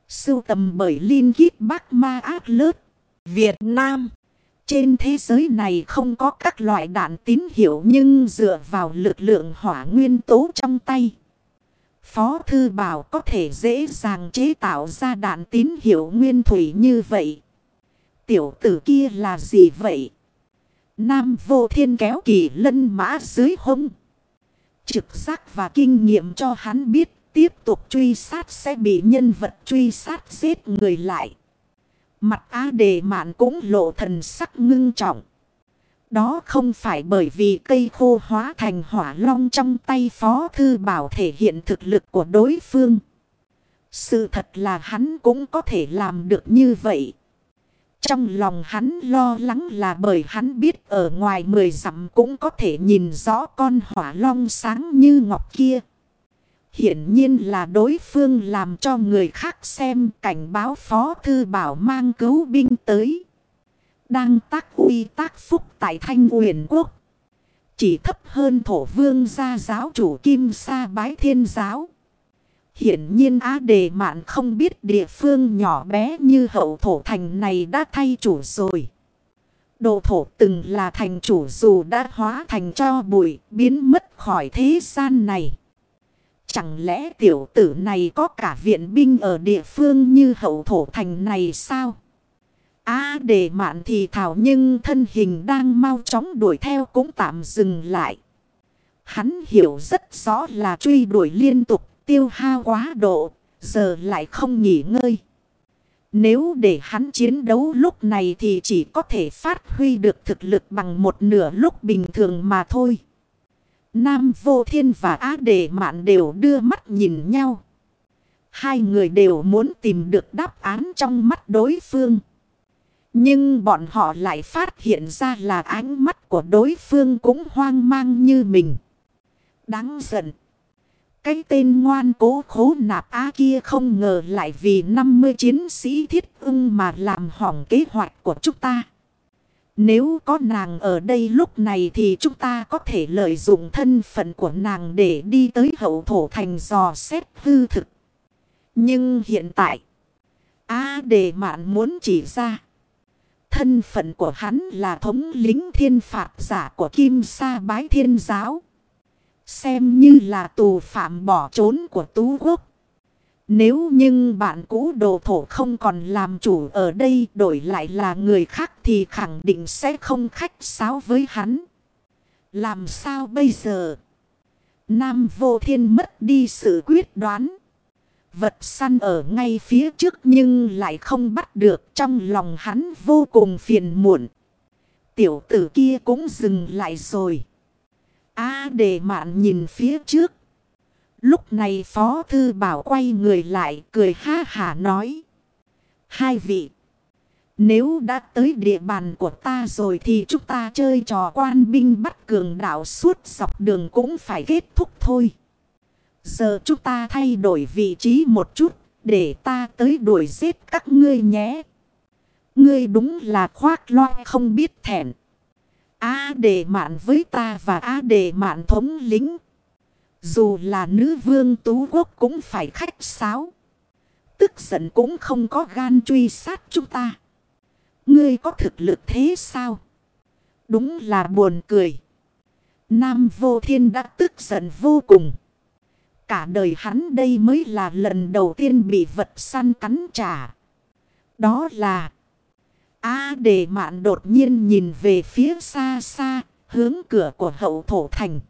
Sưu tầm bởi Linh Kít Bắc Ma Ác Lớt Việt Nam Trên thế giới này không có các loại đạn tín hiệu nhưng dựa vào lực lượng hỏa nguyên tố trong tay. Phó Thư Bảo có thể dễ dàng chế tạo ra đạn tín hiệu nguyên thủy như vậy. Tiểu tử kia là gì vậy? Nam vô thiên kéo kỳ lân mã dưới hông. Trực giác và kinh nghiệm cho hắn biết, tiếp tục truy sát sẽ bị nhân vật truy sát giết người lại. Mặt á đề mạn cũng lộ thần sắc ngưng trọng. Đó không phải bởi vì cây khô hóa thành hỏa long trong tay Phó Thư Bảo thể hiện thực lực của đối phương. Sự thật là hắn cũng có thể làm được như vậy. Trong lòng hắn lo lắng là bởi hắn biết ở ngoài mười dặm cũng có thể nhìn rõ con hỏa long sáng như ngọc kia. Hiển nhiên là đối phương làm cho người khác xem cảnh báo Phó Thư Bảo mang cứu binh tới. Đang tác uy tác phúc tại Thanh Huyền Quốc. Chỉ thấp hơn thổ vương gia giáo chủ Kim Sa Bái Thiên Giáo. Hiển nhiên Á Đề Mạn không biết địa phương nhỏ bé như hậu thổ thành này đã thay chủ rồi. Đồ thổ từng là thành chủ dù đã hóa thành cho bụi, biến mất khỏi thế gian này. Chẳng lẽ tiểu tử này có cả viện binh ở địa phương như hậu thổ thành này sao? Á đề mạn thì thảo nhưng thân hình đang mau chóng đuổi theo cũng tạm dừng lại. Hắn hiểu rất rõ là truy đuổi liên tục tiêu hao quá độ, giờ lại không nghỉ ngơi. Nếu để hắn chiến đấu lúc này thì chỉ có thể phát huy được thực lực bằng một nửa lúc bình thường mà thôi. Nam Vô Thiên và Á Đề Mạn đều đưa mắt nhìn nhau. Hai người đều muốn tìm được đáp án trong mắt đối phương. Nhưng bọn họ lại phát hiện ra là ánh mắt của đối phương cũng hoang mang như mình. Đáng giận. Cái tên ngoan cố khố nạp á kia không ngờ lại vì 50 chiến sĩ thiết ưng mà làm hỏng kế hoạch của chúng ta. Nếu có nàng ở đây lúc này thì chúng ta có thể lợi dụng thân phận của nàng để đi tới hậu thổ thành dò xét hư thực. Nhưng hiện tại, A đề mạn muốn chỉ ra. Thân phận của hắn là thống lính thiên phạt giả của Kim Sa Bái Thiên Giáo. Xem như là tù phạm bỏ trốn của Tú Quốc. Nếu nhưng bạn cũ đồ thổ không còn làm chủ ở đây đổi lại là người khác thì khẳng định sẽ không khách sáo với hắn. Làm sao bây giờ? Nam vô thiên mất đi sự quyết đoán. Vật săn ở ngay phía trước nhưng lại không bắt được, trong lòng hắn vô cùng phiền muộn. Tiểu tử kia cũng dừng lại rồi. A đề mạn nhìn phía trước. Lúc này Phó Thư Bảo quay người lại, cười ha hả nói. Hai vị. Nếu đã tới địa bàn của ta rồi thì chúng ta chơi trò quan binh bắt cường đảo suốt dọc đường cũng phải kết thúc thôi. Giờ chúng ta thay đổi vị trí một chút, để ta tới đuổi giết các ngươi nhé. Ngươi đúng là khoác loa không biết thẹn. A đề mạn với ta và A đề mạn thống lính. Dù là nữ vương tú quốc cũng phải khách sáo. Tức giận cũng không có gan truy sát chúng ta. Ngươi có thực lực thế sao? Đúng là buồn cười. Nam vô thiên đã tức giận vô cùng. Cả đời hắn đây mới là lần đầu tiên bị vật săn cắn trả. Đó là... A đề mạn đột nhiên nhìn về phía xa xa, hướng cửa của hậu thổ thành.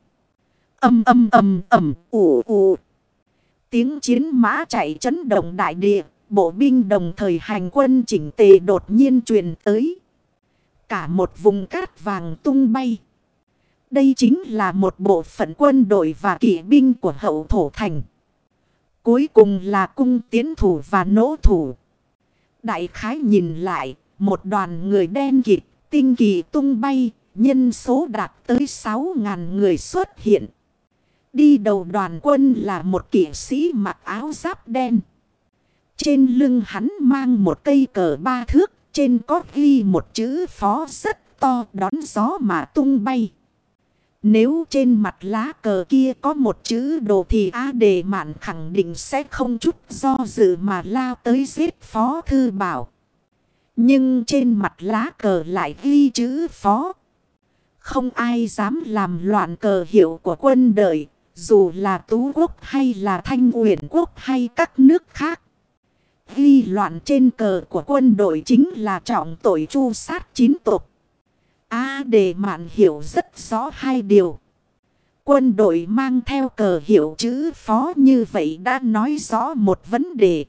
Âm âm âm ầm ủ ủ. Tiếng chiến mã chạy chấn động đại địa, bộ binh đồng thời hành quân chỉnh tề đột nhiên truyền tới. Cả một vùng cát vàng tung bay. Đây chính là một bộ phận quân đội và kỵ binh của hậu thổ thành. Cuối cùng là cung tiến thủ và nỗ thủ. Đại khái nhìn lại, một đoàn người đen kịt, tinh kỳ tung bay, nhân số đạt tới 6.000 người xuất hiện. Đi đầu đoàn quân là một kỵ sĩ mặc áo giáp đen. Trên lưng hắn mang một cây cờ ba thước, trên có ghi một chữ phó rất to đón gió mà tung bay. Nếu trên mặt lá cờ kia có một chữ đồ thì Á Đề Mạn khẳng định sẽ không chút do dự mà lao tới giết Phó Thư Bảo. Nhưng trên mặt lá cờ lại ghi chữ phó. Không ai dám làm loạn cờ hiệu của quân đội, dù là Tú Quốc hay là Thanh Uyển Quốc hay các nước khác. Ghi loạn trên cờ của quân đội chính là trọng tội chu sát chín tục. A đề mạn hiểu rất rõ hai điều. Quân đội mang theo cờ hiệu chữ phó như vậy đã nói rõ một vấn đề.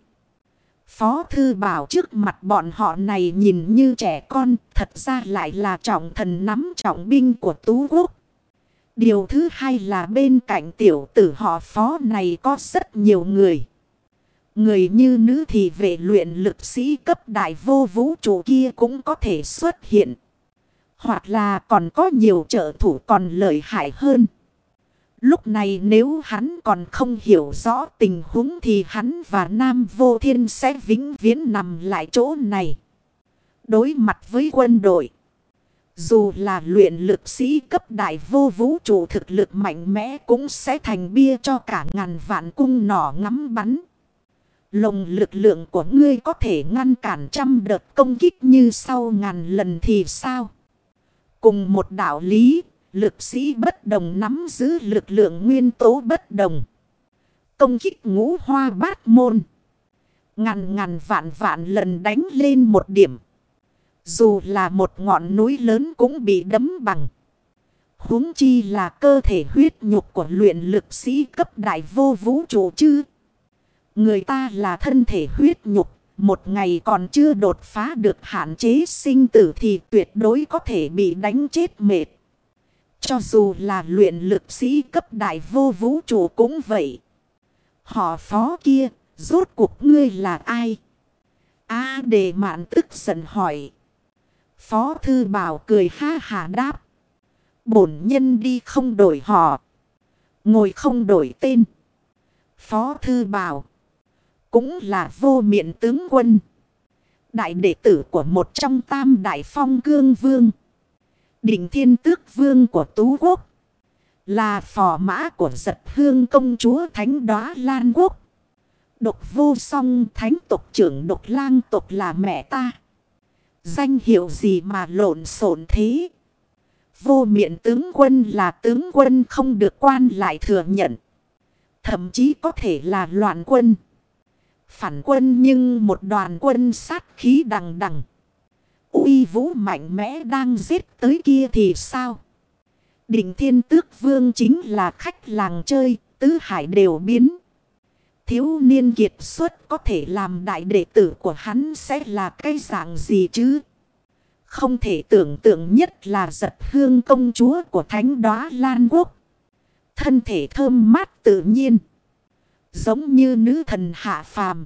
Phó thư bảo trước mặt bọn họ này nhìn như trẻ con, thật ra lại là trọng thần nắm trọng binh của Tú Quốc. Điều thứ hai là bên cạnh tiểu tử họ phó này có rất nhiều người. Người như nữ thì vệ luyện lực sĩ cấp đại vô vũ trụ kia cũng có thể xuất hiện. Hoặc là còn có nhiều trợ thủ còn lợi hại hơn. Lúc này nếu hắn còn không hiểu rõ tình huống thì hắn và Nam Vô Thiên sẽ vĩnh viễn nằm lại chỗ này. Đối mặt với quân đội. Dù là luyện lực sĩ cấp đại vô vũ trụ thực lực mạnh mẽ cũng sẽ thành bia cho cả ngàn vạn cung nỏ ngắm bắn. Lồng lực lượng của ngươi có thể ngăn cản trăm đợt công kích như sau ngàn lần thì sao? Cùng một đạo lý, lực sĩ bất đồng nắm giữ lực lượng nguyên tố bất đồng. Công kích ngũ hoa bát môn. Ngàn ngàn vạn vạn lần đánh lên một điểm. Dù là một ngọn núi lớn cũng bị đấm bằng. huống chi là cơ thể huyết nhục của luyện lực sĩ cấp đại vô vũ trụ chứ. Người ta là thân thể huyết nhục. Một ngày còn chưa đột phá được hạn chế sinh tử thì tuyệt đối có thể bị đánh chết mệt. Cho dù là luyện lực sĩ cấp đại vô vũ trụ cũng vậy. Họ phó kia, rốt cuộc ngươi là ai? A đề mạn tức giận hỏi. Phó thư bảo cười ha hà đáp. Bổn nhân đi không đổi họ. Ngồi không đổi tên. Phó thư bảo. Cũng là vô miệng tướng quân. Đại đệ tử của một trong tam đại phong cương vương. Đỉnh thiên tước vương của Tú Quốc. Là phò mã của giật hương công chúa Thánh Đóa Lan Quốc. Độc vô song thánh tục trưởng độc lang tục là mẹ ta. Danh hiệu gì mà lộn xộn thế? Vô miệng tướng quân là tướng quân không được quan lại thừa nhận. Thậm chí có thể là loạn quân. Phản quân nhưng một đoàn quân sát khí đằng đằng uy vũ mạnh mẽ đang giết tới kia thì sao? đỉnh thiên tước vương chính là khách làng chơi, tứ hải đều biến. Thiếu niên kiệt xuất có thể làm đại đệ tử của hắn sẽ là cái dạng gì chứ? Không thể tưởng tượng nhất là giật hương công chúa của thánh đoá Lan Quốc. Thân thể thơm mát tự nhiên. Giống như nữ thần hạ phàm.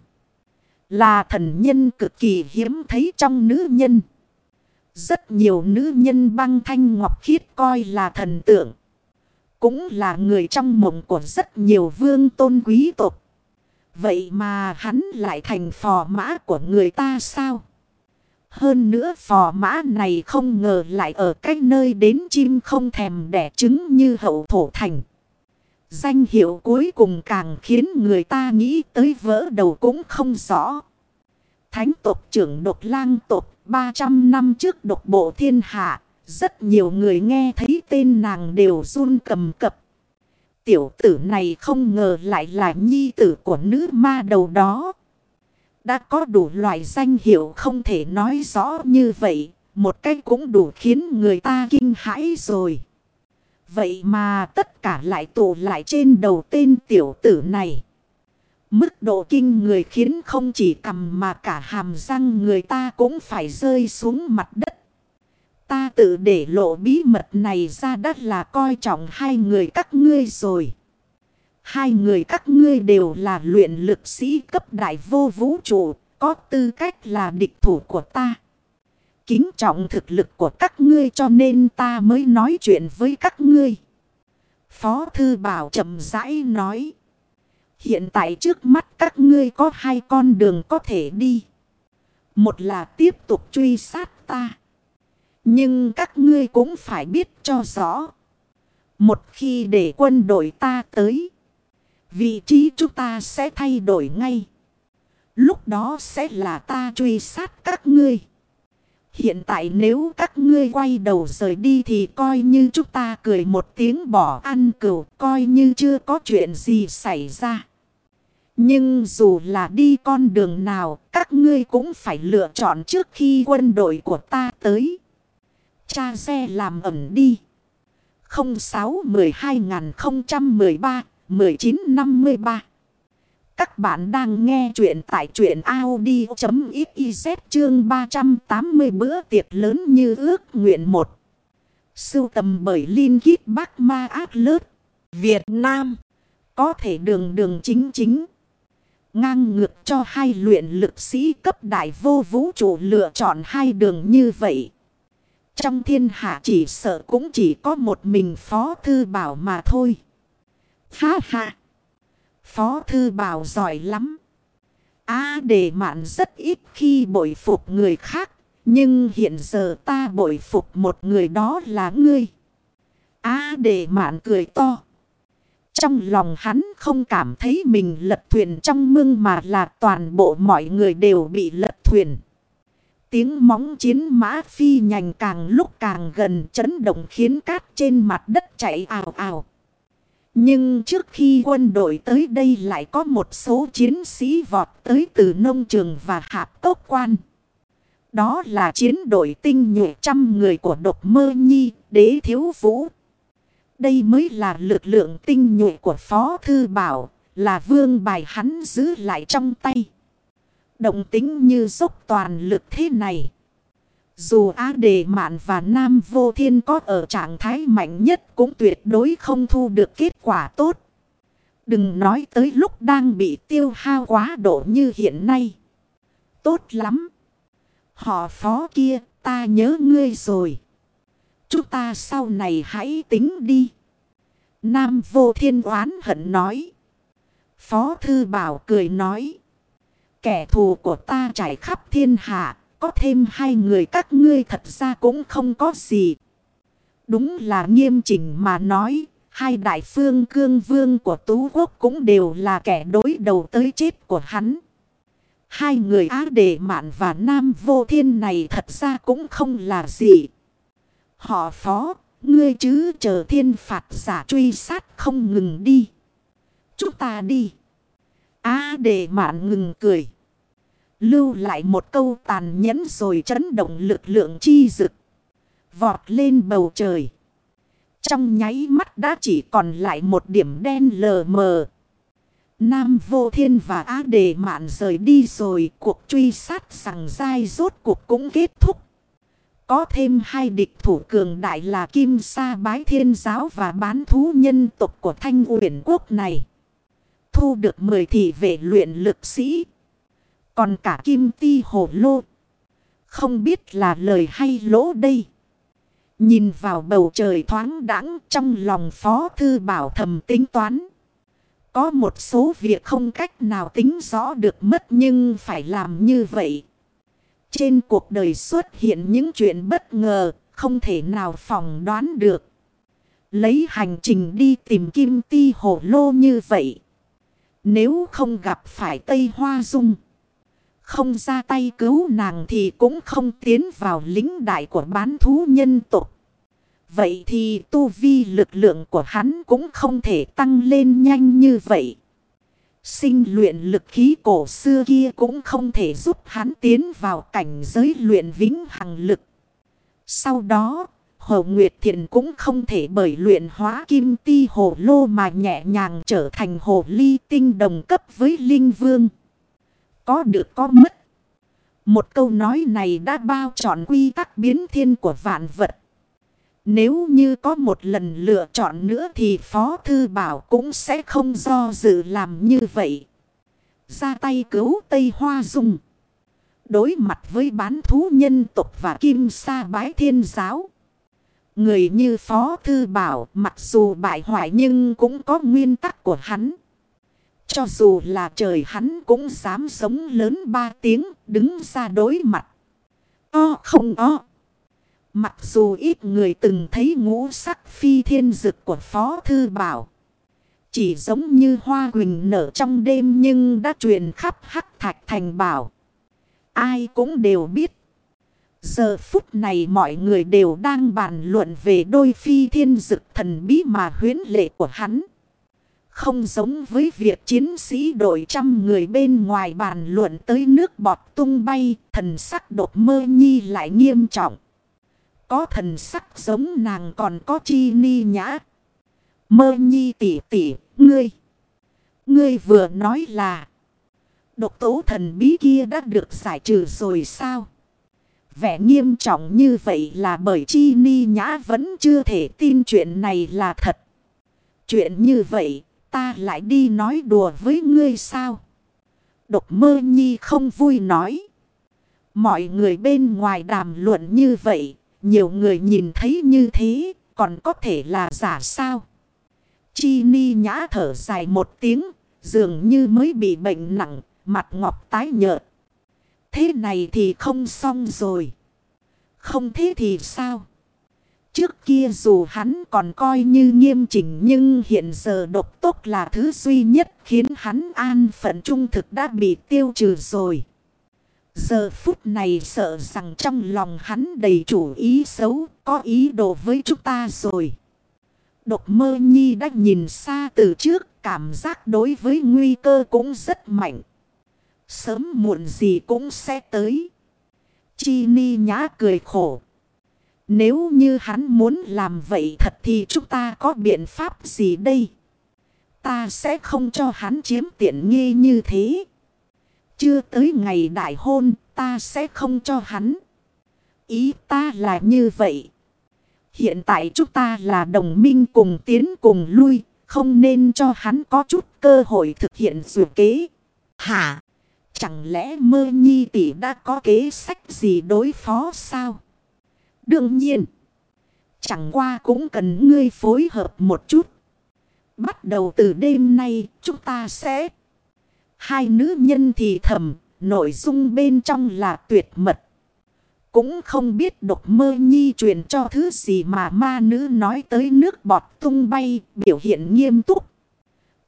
Là thần nhân cực kỳ hiếm thấy trong nữ nhân. Rất nhiều nữ nhân băng thanh ngọc khiết coi là thần tượng. Cũng là người trong mộng của rất nhiều vương tôn quý tộc. Vậy mà hắn lại thành phò mã của người ta sao? Hơn nữa phò mã này không ngờ lại ở cách nơi đến chim không thèm đẻ trứng như hậu thổ thành. Danh hiệu cuối cùng càng khiến người ta nghĩ tới vỡ đầu cũng không rõ. Thánh tộc trưởng độc lang tộc 300 năm trước độc bộ thiên hạ, rất nhiều người nghe thấy tên nàng đều run cầm cập. Tiểu tử này không ngờ lại là nhi tử của nữ ma đầu đó. Đã có đủ loại danh hiệu không thể nói rõ như vậy, một cách cũng đủ khiến người ta kinh hãi rồi. Vậy mà tất cả lại tụ lại trên đầu tên tiểu tử này. Mức độ kinh người khiến không chỉ cầm mà cả hàm răng người ta cũng phải rơi xuống mặt đất. Ta tự để lộ bí mật này ra đất là coi trọng hai người các ngươi rồi. Hai người các ngươi đều là luyện lực sĩ cấp đại vô vũ trụ, có tư cách là địch thủ của ta. Kính trọng thực lực của các ngươi cho nên ta mới nói chuyện với các ngươi. Phó Thư Bảo chậm rãi nói. Hiện tại trước mắt các ngươi có hai con đường có thể đi. Một là tiếp tục truy sát ta. Nhưng các ngươi cũng phải biết cho rõ. Một khi để quân đội ta tới. Vị trí chúng ta sẽ thay đổi ngay. Lúc đó sẽ là ta truy sát các ngươi. Hiện tại nếu các ngươi quay đầu rời đi thì coi như chúng ta cười một tiếng bỏ ăn cừu coi như chưa có chuyện gì xảy ra. Nhưng dù là đi con đường nào, các ngươi cũng phải lựa chọn trước khi quân đội của ta tới. Cha xe làm ẩn đi. 06 12 013 1953 các bạn đang nghe chuyện tại chuyện Audi.xyz chương 380 bữa tiệc lớn như ước nguyện một. Sưu tầm bởi Linh Kít Bắc Ma Át Lớt, Việt Nam. Có thể đường đường chính chính. Ngang ngược cho hai luyện lực sĩ cấp đại vô vũ trụ lựa chọn hai đường như vậy. Trong thiên hạ chỉ sợ cũng chỉ có một mình Phó Thư Bảo mà thôi. Ha ha! Phó Thư Bảo giỏi lắm. Á đề mạn rất ít khi bội phục người khác. Nhưng hiện giờ ta bội phục một người đó là ngươi. Á đề mạn cười to. Trong lòng hắn không cảm thấy mình lật thuyền trong mương mà là toàn bộ mọi người đều bị lật thuyền. Tiếng móng chiến mã phi nhành càng lúc càng gần chấn động khiến cát trên mặt đất chảy ào ào. Nhưng trước khi quân đội tới đây lại có một số chiến sĩ vọt tới từ nông trường và hạp cốc quan. Đó là chiến đội tinh nhuệ trăm người của độc mơ nhi, đế thiếu vũ. Đây mới là lực lượng tinh nhuệ của Phó Thư Bảo, là vương bài hắn giữ lại trong tay. Động tính như dốc toàn lực thế này. Dù Á Đề Mạn và Nam Vô Thiên có ở trạng thái mạnh nhất cũng tuyệt đối không thu được kết quả tốt. Đừng nói tới lúc đang bị tiêu hao quá độ như hiện nay. Tốt lắm. Họ phó kia, ta nhớ ngươi rồi. Chúng ta sau này hãy tính đi. Nam vô thiên oán hận nói. Phó thư bảo cười nói. Kẻ thù của ta trải khắp thiên hạ. Có thêm hai người các ngươi thật ra cũng không có gì. Đúng là nghiêm chỉnh mà nói. Hai đại phương cương vương của Tú Quốc cũng đều là kẻ đối đầu tới chết của hắn. Hai người Á Đệ Mạn và Nam Vô Thiên này thật ra cũng không là gì. Họ phó, ngươi chứ chờ thiên phạt giả truy sát không ngừng đi. Chúng ta đi. Á Đệ Mạn ngừng cười. Lưu lại một câu tàn nhẫn rồi chấn động lực lượng chi dực. Vọt lên bầu trời. Trong nháy mắt đã chỉ còn lại một điểm đen lờ mờ. Nam vô thiên và á đề mạn rời đi rồi, cuộc truy sát rằng dai rốt cuộc cũng kết thúc. Có thêm hai địch thủ cường đại là Kim Sa Bái Thiên Giáo và bán thú nhân tộc của Thanh Uyển Quốc này. Thu được 10 thị vệ luyện lực sĩ. Còn cả Kim Ti Hổ Lô. Không biết là lời hay lỗ đây. Nhìn vào bầu trời thoáng đãng trong lòng Phó Thư Bảo thầm tính toán. Có một số việc không cách nào tính rõ được mất nhưng phải làm như vậy. Trên cuộc đời xuất hiện những chuyện bất ngờ, không thể nào phỏng đoán được. Lấy hành trình đi tìm kim ti hổ lô như vậy. Nếu không gặp phải Tây Hoa Dung. Không ra tay cứu nàng thì cũng không tiến vào lính đại của bán thú nhân tục. Vậy thì tu vi lực lượng của hắn cũng không thể tăng lên nhanh như vậy. Sinh luyện lực khí cổ xưa kia cũng không thể giúp hắn tiến vào cảnh giới luyện vĩnh hằng lực. Sau đó, Hồ Nguyệt Thiện cũng không thể bởi luyện hóa kim ti hồ lô mà nhẹ nhàng trở thành hồ ly tinh đồng cấp với Linh Vương. Có được có mất. Một câu nói này đã bao trọn quy tắc biến thiên của vạn vật. Nếu như có một lần lựa chọn nữa thì Phó Thư Bảo cũng sẽ không do dự làm như vậy. Ra tay cứu Tây Hoa Dung. Đối mặt với bán thú nhân tục và kim sa bái thiên giáo. Người như Phó Thư Bảo mặc dù bại hoại nhưng cũng có nguyên tắc của hắn. Cho dù là trời hắn cũng dám sống lớn ba tiếng, đứng ra đối mặt. O không o. Mặc dù ít người từng thấy ngũ sắc phi thiên dực của Phó Thư Bảo. Chỉ giống như hoa quỳnh nở trong đêm nhưng đã truyền khắp hắc thạch thành bảo. Ai cũng đều biết. Giờ phút này mọi người đều đang bàn luận về đôi phi thiên dực thần bí mà huyến lệ của hắn. Không giống với việc chiến sĩ đội trăm người bên ngoài bàn luận tới nước bọt tung bay, thần sắc đột mơ nhi lại nghiêm trọng. Có thần sắc giống nàng còn có chi ni nhã. Mơ nhi tỉ tỉ, ngươi. Ngươi vừa nói là độc tố thần bí kia đã được giải trừ rồi sao? Vẻ nghiêm trọng như vậy là bởi chi ni nhã vẫn chưa thể tin chuyện này là thật. Chuyện như vậy ta lại đi nói đùa với ngươi sao? Độc mơ nhi không vui nói. Mọi người bên ngoài đàm luận như vậy, nhiều người nhìn thấy như thế, còn có thể là giả sao? Chi ni nhã thở dài một tiếng, dường như mới bị bệnh nặng, mặt ngọc tái nhợt. Thế này thì không xong rồi. Không thế thì sao? Trước kia dù hắn còn coi như nghiêm chỉnh nhưng hiện giờ độc tốt là thứ duy nhất khiến hắn an phận trung thực đã bị tiêu trừ rồi. Giờ phút này sợ rằng trong lòng hắn đầy chủ ý xấu, có ý đồ với chúng ta rồi. Độc mơ nhi đã nhìn xa từ trước, cảm giác đối với nguy cơ cũng rất mạnh. Sớm muộn gì cũng sẽ tới. Chi ni nhã cười khổ. Nếu như hắn muốn làm vậy thật thì chúng ta có biện pháp gì đây? Ta sẽ không cho hắn chiếm tiện nghi như thế. Chưa tới ngày đại hôn, ta sẽ không cho hắn. Ý ta là như vậy. Hiện tại chúng ta là đồng minh cùng tiến cùng lui. Không nên cho hắn có chút cơ hội thực hiện dự kế. Hả? Chẳng lẽ mơ nhi tỷ đã có kế sách gì đối phó sao? Đương nhiên. Chẳng qua cũng cần ngươi phối hợp một chút. Bắt đầu từ đêm nay chúng ta sẽ... Hai nữ nhân thì thầm, nội dung bên trong là tuyệt mật. Cũng không biết độc mơ nhi truyền cho thứ gì mà ma nữ nói tới nước bọt tung bay, biểu hiện nghiêm túc.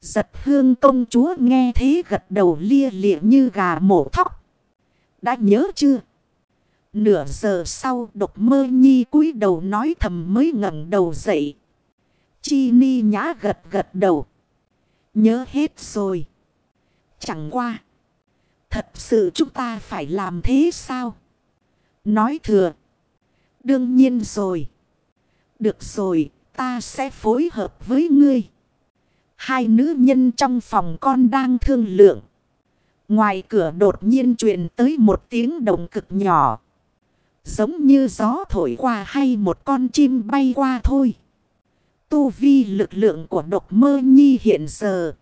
Giật hương công chúa nghe thế gật đầu lia lịa như gà mổ thóc. Đã nhớ chưa? Nửa giờ sau độc mơ nhi cúi đầu nói thầm mới ngẩng đầu dậy. Chi ni nhã gật gật đầu. Nhớ hết rồi. Chẳng qua. Thật sự chúng ta phải làm thế sao? Nói thừa. Đương nhiên rồi. Được rồi, ta sẽ phối hợp với ngươi. Hai nữ nhân trong phòng con đang thương lượng. Ngoài cửa đột nhiên truyền tới một tiếng động cực nhỏ. Giống như gió thổi qua hay một con chim bay qua thôi. Tu vi lực lượng của độc mơ nhi hiện giờ.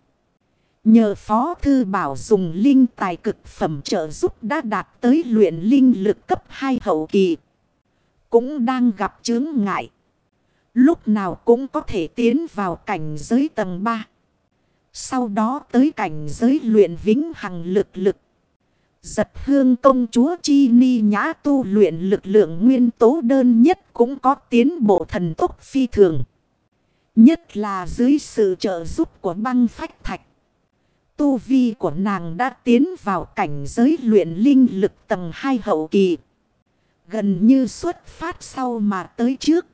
Nhờ Phó Thư Bảo dùng linh tài cực phẩm trợ giúp đã đạt tới luyện linh lực cấp 2 hậu kỳ. Cũng đang gặp chướng ngại. Lúc nào cũng có thể tiến vào cảnh giới tầng 3. Sau đó tới cảnh giới luyện vĩnh hằng lực lực. Giật hương công chúa Chi Ni Nhã tu luyện lực lượng nguyên tố đơn nhất cũng có tiến bộ thần tốc phi thường. Nhất là dưới sự trợ giúp của băng phách thạch. Tu vi của nàng đã tiến vào cảnh giới luyện linh lực tầng 2 hậu kỳ. Gần như xuất phát sau mà tới trước.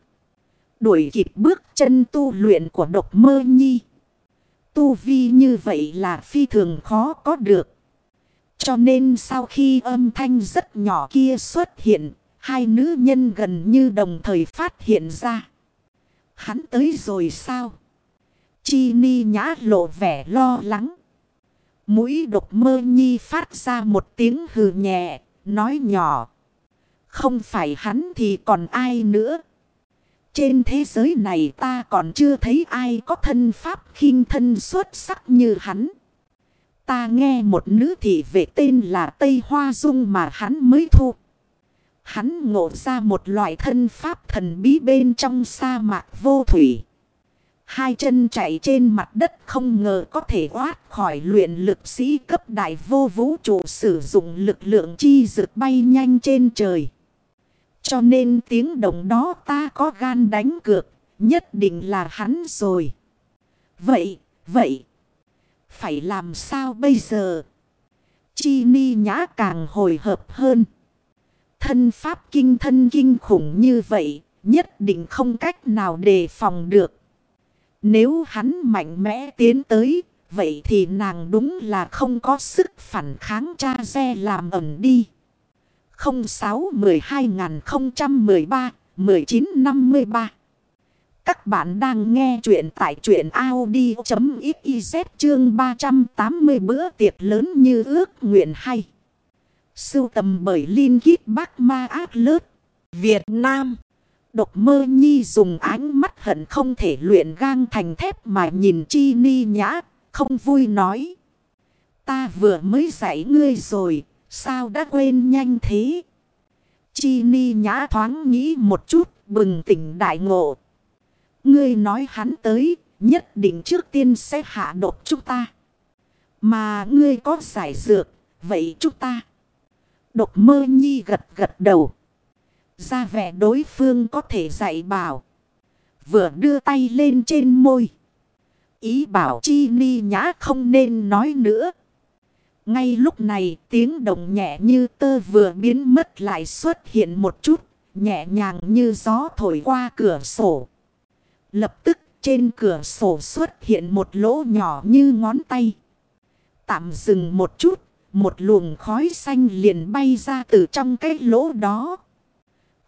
Đuổi kịp bước chân tu luyện của độc mơ nhi. Tu vi như vậy là phi thường khó có được. Cho nên sau khi âm thanh rất nhỏ kia xuất hiện, hai nữ nhân gần như đồng thời phát hiện ra. Hắn tới rồi sao? Chi ni nhã lộ vẻ lo lắng. Mũi độc mơ nhi phát ra một tiếng hừ nhẹ, nói nhỏ. Không phải hắn thì còn ai nữa. Trên thế giới này ta còn chưa thấy ai có thân pháp khinh thân xuất sắc như hắn. Ta nghe một nữ thị vệ tên là Tây Hoa Dung mà hắn mới thu. Hắn ngộ ra một loại thân pháp thần bí bên trong sa mạc vô thủy. Hai chân chạy trên mặt đất không ngờ có thể thoát khỏi luyện lực sĩ cấp đại vô vũ trụ sử dụng lực lượng chi dược bay nhanh trên trời. Cho nên tiếng động đó ta có gan đánh cược, nhất định là hắn rồi. Vậy, vậy, phải làm sao bây giờ? Chi ni nhã càng hồi hợp hơn. thân pháp kinh thân kinh khủng như vậy, nhất định không cách nào đề phòng được. Nếu hắn mạnh mẽ tiến tới, vậy thì nàng đúng là không có sức phản kháng cha xe làm ẩn đi. 06 12 2013 1953 các bạn đang nghe chuyện tại chuyện Audi.xyz chương 380 bữa tiệc lớn như ước nguyện hay. Sưu tầm bởi Linh Kít Bắc Ma ác Lớt, Việt Nam. Độc mơ nhi dùng ánh mắt hận không thể luyện gang thành thép mà nhìn chi ni nhã, không vui nói. Ta vừa mới dạy ngươi rồi, sao đã quên nhanh thế? Chi ni nhã thoáng nghĩ một chút, bừng tỉnh đại ngộ. Ngươi nói hắn tới, nhất định trước tiên sẽ hạ độc chúng ta. Mà ngươi có giải dược, vậy chúng ta. Độc mơ nhi gật gật đầu. Ra vẻ đối phương có thể dạy bảo. Vừa đưa tay lên trên môi. Ý bảo chi ni nhã không nên nói nữa. Ngay lúc này tiếng động nhẹ như tơ vừa biến mất lại xuất hiện một chút. Nhẹ nhàng như gió thổi qua cửa sổ. Lập tức, trên cửa sổ xuất hiện một lỗ nhỏ như ngón tay. Tạm dừng một chút. Một luồng khói xanh liền bay ra từ trong cái lỗ đó.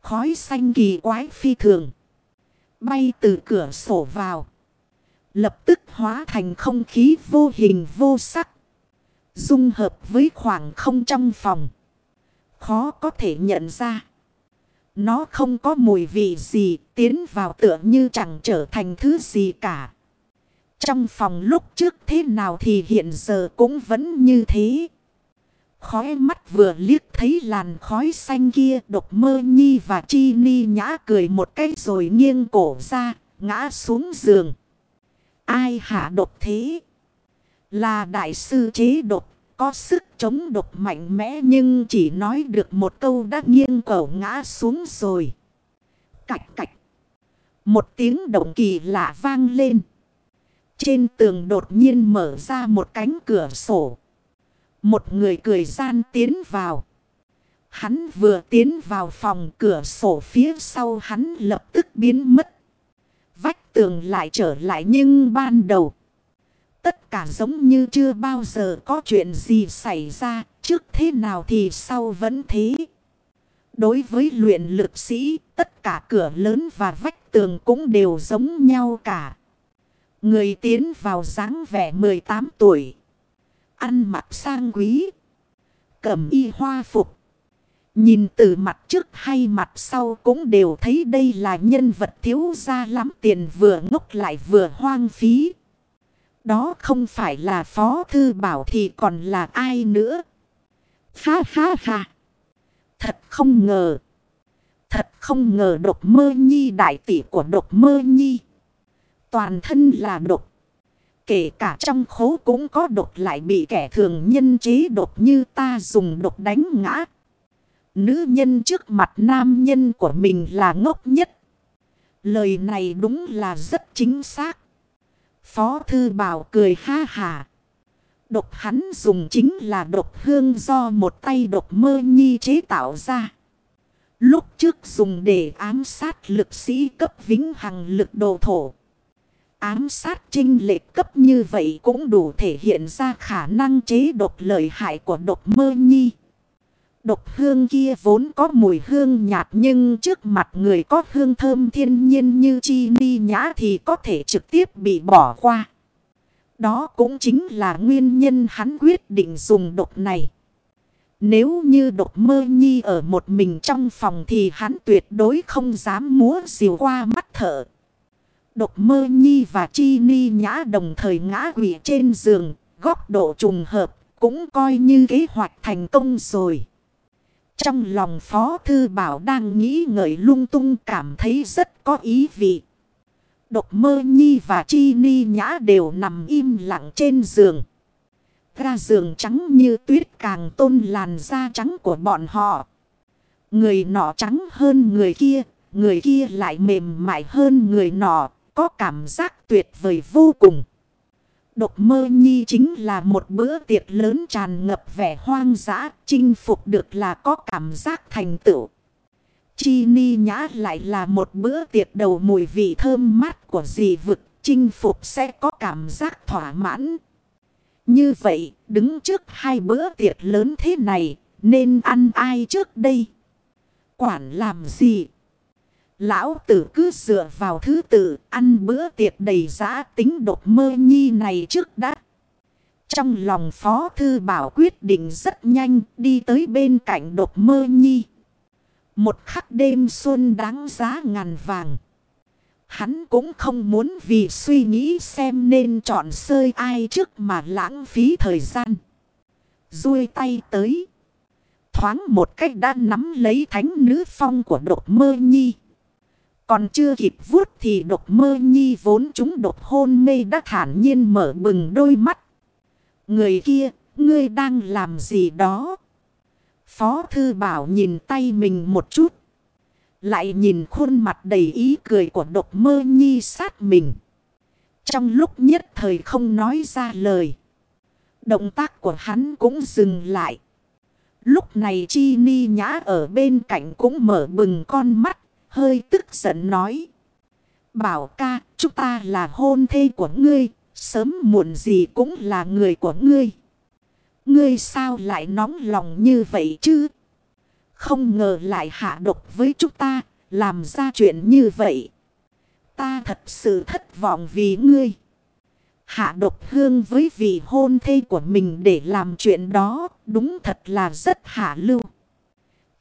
Khói xanh kỳ quái phi thường. Bay từ cửa sổ vào. Lập tức hóa thành không khí vô hình vô sắc. Dung hợp với khoảng không trong phòng. Khó có thể nhận ra. Nó không có mùi vị gì tiến vào tựa như chẳng trở thành thứ gì cả. Trong phòng lúc trước thế nào thì hiện giờ cũng vẫn như thế. Khói mắt vừa liếc thấy làn khói xanh kia độc mơ nhi và chi ni nhã cười một cái rồi nghiêng cổ ra, ngã xuống giường. Ai hạ độc thế? Là đại sư chế độc, có sức chống độc mạnh mẽ nhưng chỉ nói được một câu đã nghiêng cổ ngã xuống rồi. Cạch cạch. Một tiếng động kỳ lạ vang lên. Trên tường đột nhiên mở ra một cánh cửa sổ. Một người cười gian tiến vào. Hắn vừa tiến vào phòng cửa sổ phía sau hắn lập tức biến mất. Vách tường lại trở lại nhưng ban đầu. Tất cả giống như chưa bao giờ có chuyện gì xảy ra. Trước thế nào thì sau vẫn thế. Đối với luyện lực sĩ, tất cả cửa lớn và vách tường cũng đều giống nhau cả. Người tiến vào dáng vẻ 18 tuổi ăn mặc sang quý. Cầm y hoa phục. Nhìn từ mặt trước hay mặt sau cũng đều thấy đây là nhân vật thiếu ra lắm tiền vừa ngốc lại vừa hoang phí. Đó không phải là phó thư bảo thì còn là ai nữa. Ha ha ha. Thật không ngờ. Thật không ngờ độc mơ nhi, đại tỷ của độc mơ nhi. Toàn thân là độc. Kể cả trong khố cũng có độc, lại bị kẻ thường nhân chế độc như ta dùng độc đánh ngã. Nữ nhân trước mặt nam nhân của mình là ngốc nhất. Lời này đúng là rất chính xác. Phó thư bảo cười ha hà. Độc hắn dùng chính là độc hương do một tay độc mơ nhi chế tạo ra. Lúc trước dùng để ám sát lực sĩ cấp vĩnh hằng lực đồ thổ. Ám sát trinh lệ cấp như vậy cũng đủ thể hiện ra khả năng chế độc lợi hại của độc mơ nhi. Độc hương kia vốn có mùi hương nhạt nhưng trước mặt người có hương thơm thiên nhiên như chi ni nhã thì có thể trực tiếp bị bỏ qua. Đó cũng chính là nguyên nhân hắn quyết định dùng độc này. Nếu như độc mơ nhi ở một mình trong phòng thì hắn tuyệt đối không dám múa diều qua mắt thở. Độc mơ nhi và chi ni nhã đồng thời ngã quỷ trên giường, góc độ trùng hợp, cũng coi như kế hoạch thành công rồi. Trong lòng Phó Thư Bảo đang nghĩ ngợi lung tung cảm thấy rất có ý vị. Độc mơ nhi và chi ni nhã đều nằm im lặng trên giường. Ga giường trắng như tuyết càng tôn làn da trắng của bọn họ. Người nọ trắng hơn người kia, người kia lại mềm mại hơn người nọ, có cảm giác tuyệt vời vô cùng. Độc mơ nhi chính là một bữa tiệc lớn tràn ngập vẻ hoang dã, chinh phục được là có cảm giác thành tựu. Chi ni nhã lại là một bữa tiệc đầu mùi vị thơm mát của dị vực, chinh phục sẽ có cảm giác thỏa mãn. Như vậy, đứng trước hai bữa tiệc lớn thế này, nên ăn ai trước đây? Quản làm gì? Lão tử cứ dựa vào thứ tự, ăn bữa tiệc đầy giá tính độc mơ nhi này trước đã. Trong lòng Phó Thư Bảo quyết định rất nhanh đi tới bên cạnh độc mơ nhi. Một khắc đêm xuân đáng giá ngàn vàng. Hắn cũng không muốn vì suy nghĩ xem nên chọn sơi ai trước mà lãng phí thời gian. Rui tay tới. Thoáng một cách đã nắm lấy thánh nữ phong của độc mơ nhi. Còn chưa kịp vuốt thì độc mơ nhi vốn chúng độc hôn mê đã thản nhiên mở bừng đôi mắt. Người kia, ngươi đang làm gì đó? Phó thư bảo nhìn tay mình một chút. Lại nhìn khuôn mặt đầy ý cười của độc mơ nhi sát mình. Trong lúc nhất thời không nói ra lời. Động tác của hắn cũng dừng lại. Lúc này Chi Ni Nhã ở bên cạnh cũng mở bừng con mắt hơi tức giận nói. Bảo ca, chúng ta là hôn thê của ngươi, sớm muộn gì cũng là người của ngươi. Ngươi sao lại nóng lòng như vậy chứ? Không ngờ lại hạ độc với chúng ta, làm ra chuyện như vậy. Ta thật sự thất vọng vì ngươi. Hạ độc hương với vị hôn thê của mình để làm chuyện đó, đúng thật là rất hạ lưu.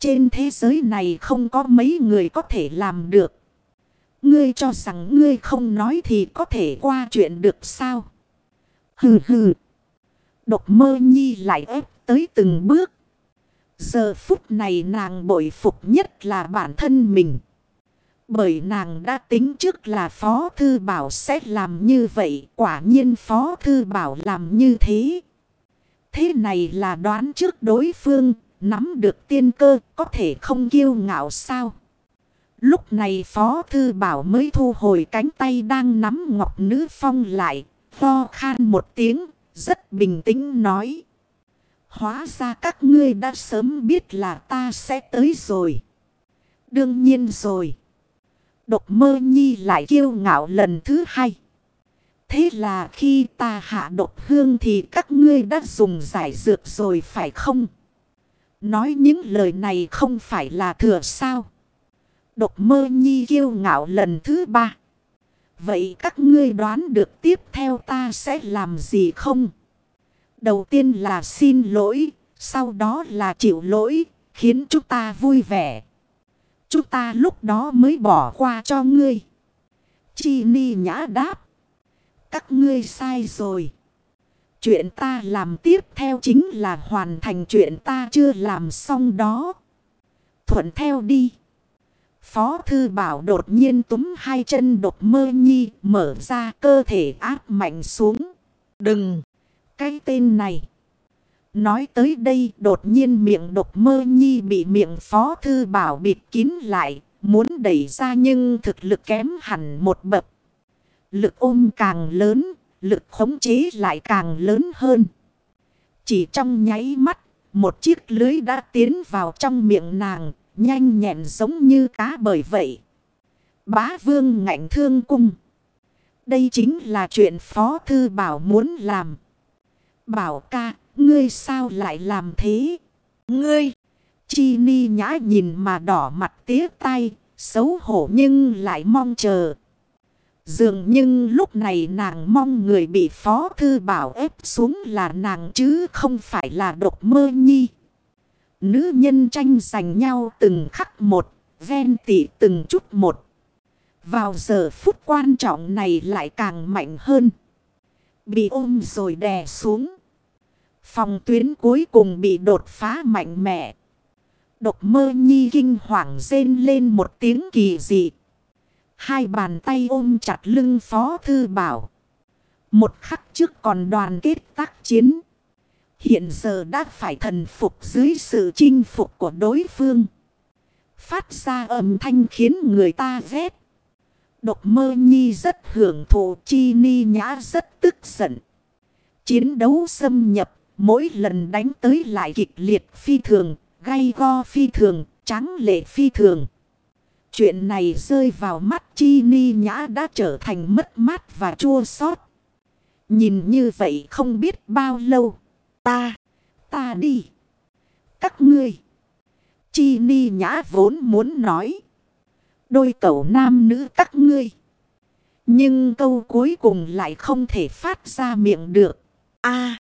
Trên thế giới này không có mấy người có thể làm được. Ngươi cho rằng ngươi không nói thì có thể qua chuyện được sao? Hừ hừ. Độc mơ nhi lại ép tới từng bước. Giờ phút này nàng bội phục nhất là bản thân mình. Bởi nàng đã tính trước là Phó Thư Bảo sẽ làm như vậy. Quả nhiên Phó Thư Bảo làm như thế. Thế này là đoán trước đối phương Nắm được tiên cơ có thể không kiêu ngạo sao. Lúc này Phó Thư Bảo mới thu hồi cánh tay đang nắm Ngọc Nữ Phong lại. Ho khan một tiếng, rất bình tĩnh nói. Hóa ra các ngươi đã sớm biết là ta sẽ tới rồi. Đương nhiên rồi. Độc mơ nhi lại kiêu ngạo lần thứ hai. Thế là khi ta hạ độc hương thì các ngươi đã dùng giải dược rồi phải không? Nói những lời này không phải là thừa sao. Độc mơ nhi kiêu ngạo lần thứ ba. Vậy các ngươi đoán được tiếp theo ta sẽ làm gì không? Đầu tiên là xin lỗi, sau đó là chịu lỗi, khiến chúng ta vui vẻ. Chúng ta lúc đó mới bỏ qua cho ngươi. Chi ni nhã đáp. Các ngươi sai rồi. Chuyện ta làm tiếp theo chính là hoàn thành chuyện ta chưa làm xong đó. Thuận theo đi. Phó thư bảo đột nhiên túm hai chân đột mơ nhi, mở ra cơ thể áp mạnh xuống. Đừng! Cái tên này. Nói tới đây, đột nhiên miệng độc mơ nhi bị miệng phó thư bảo bịt kín lại. Muốn đẩy ra nhưng thực lực kém hẳn một bậc. Lực ôm càng lớn lực khống chế lại càng lớn hơn. Chỉ trong nháy mắt, một chiếc lưới đã tiến vào trong miệng nàng, nhanh nhẹn giống như cá bởi vậy. Bá vương ngạnh thương cung. Đây chính là chuyện Phó Thư Bảo muốn làm. Bảo ca, ngươi sao lại làm thế? Ngươi! Chi ni nhã nhìn mà đỏ mặt tía tay, xấu hổ nhưng lại mong chờ. Dường nhưng lúc này nàng mong người bị phó thư bảo ép xuống là nàng chứ không phải là độc mơ nhi. Nữ nhân tranh giành nhau từng khắc một, ven tỉ từng chút một. Vào giờ phút quan trọng này lại càng mạnh hơn. Bị ôm rồi đè xuống. Phòng tuyến cuối cùng bị đột phá mạnh mẽ. Độc mơ nhi kinh hoảng rên lên một tiếng kỳ dị. Hai bàn tay ôm chặt lưng Phó Thư Bảo. Một khắc trước còn đoàn kết tác chiến. Hiện giờ đã phải thần phục dưới sự chinh phục của đối phương. Phát ra âm thanh khiến người ta ghét. Độc mơ nhi rất hưởng thụ chi ni nhã rất tức giận. Chiến đấu xâm nhập, mỗi lần đánh tới lại kịch liệt phi thường, gay go phi thường, trắng lệ phi thường. Chuyện này rơi vào mắt chi ni nhã đã trở thành mất mát và chua xót. Nhìn như vậy không biết bao lâu. Ta, ta đi. Các ngươi. Chi ni nhã vốn muốn nói. Đôi cậu nam nữ các ngươi. Nhưng câu cuối cùng lại không thể phát ra miệng được. a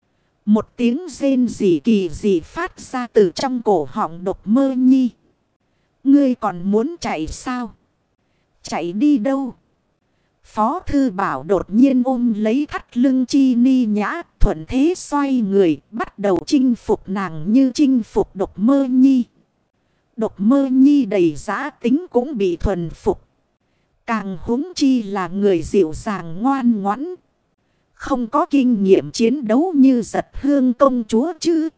một tiếng rên rỉ kỳ dị phát ra từ trong cổ họng độc mơ nhi. Ngươi còn muốn chạy sao? Chạy đi đâu? Phó thư bảo đột nhiên ôm lấy thắt lưng chi ni nhã, thuận thế xoay người, bắt đầu chinh phục nàng như chinh phục độc mơ nhi. Độc mơ nhi đầy giá tính cũng bị thuần phục. Càng húng chi là người dịu dàng ngoan ngoãn. Không có kinh nghiệm chiến đấu như giật hương công chúa chứ.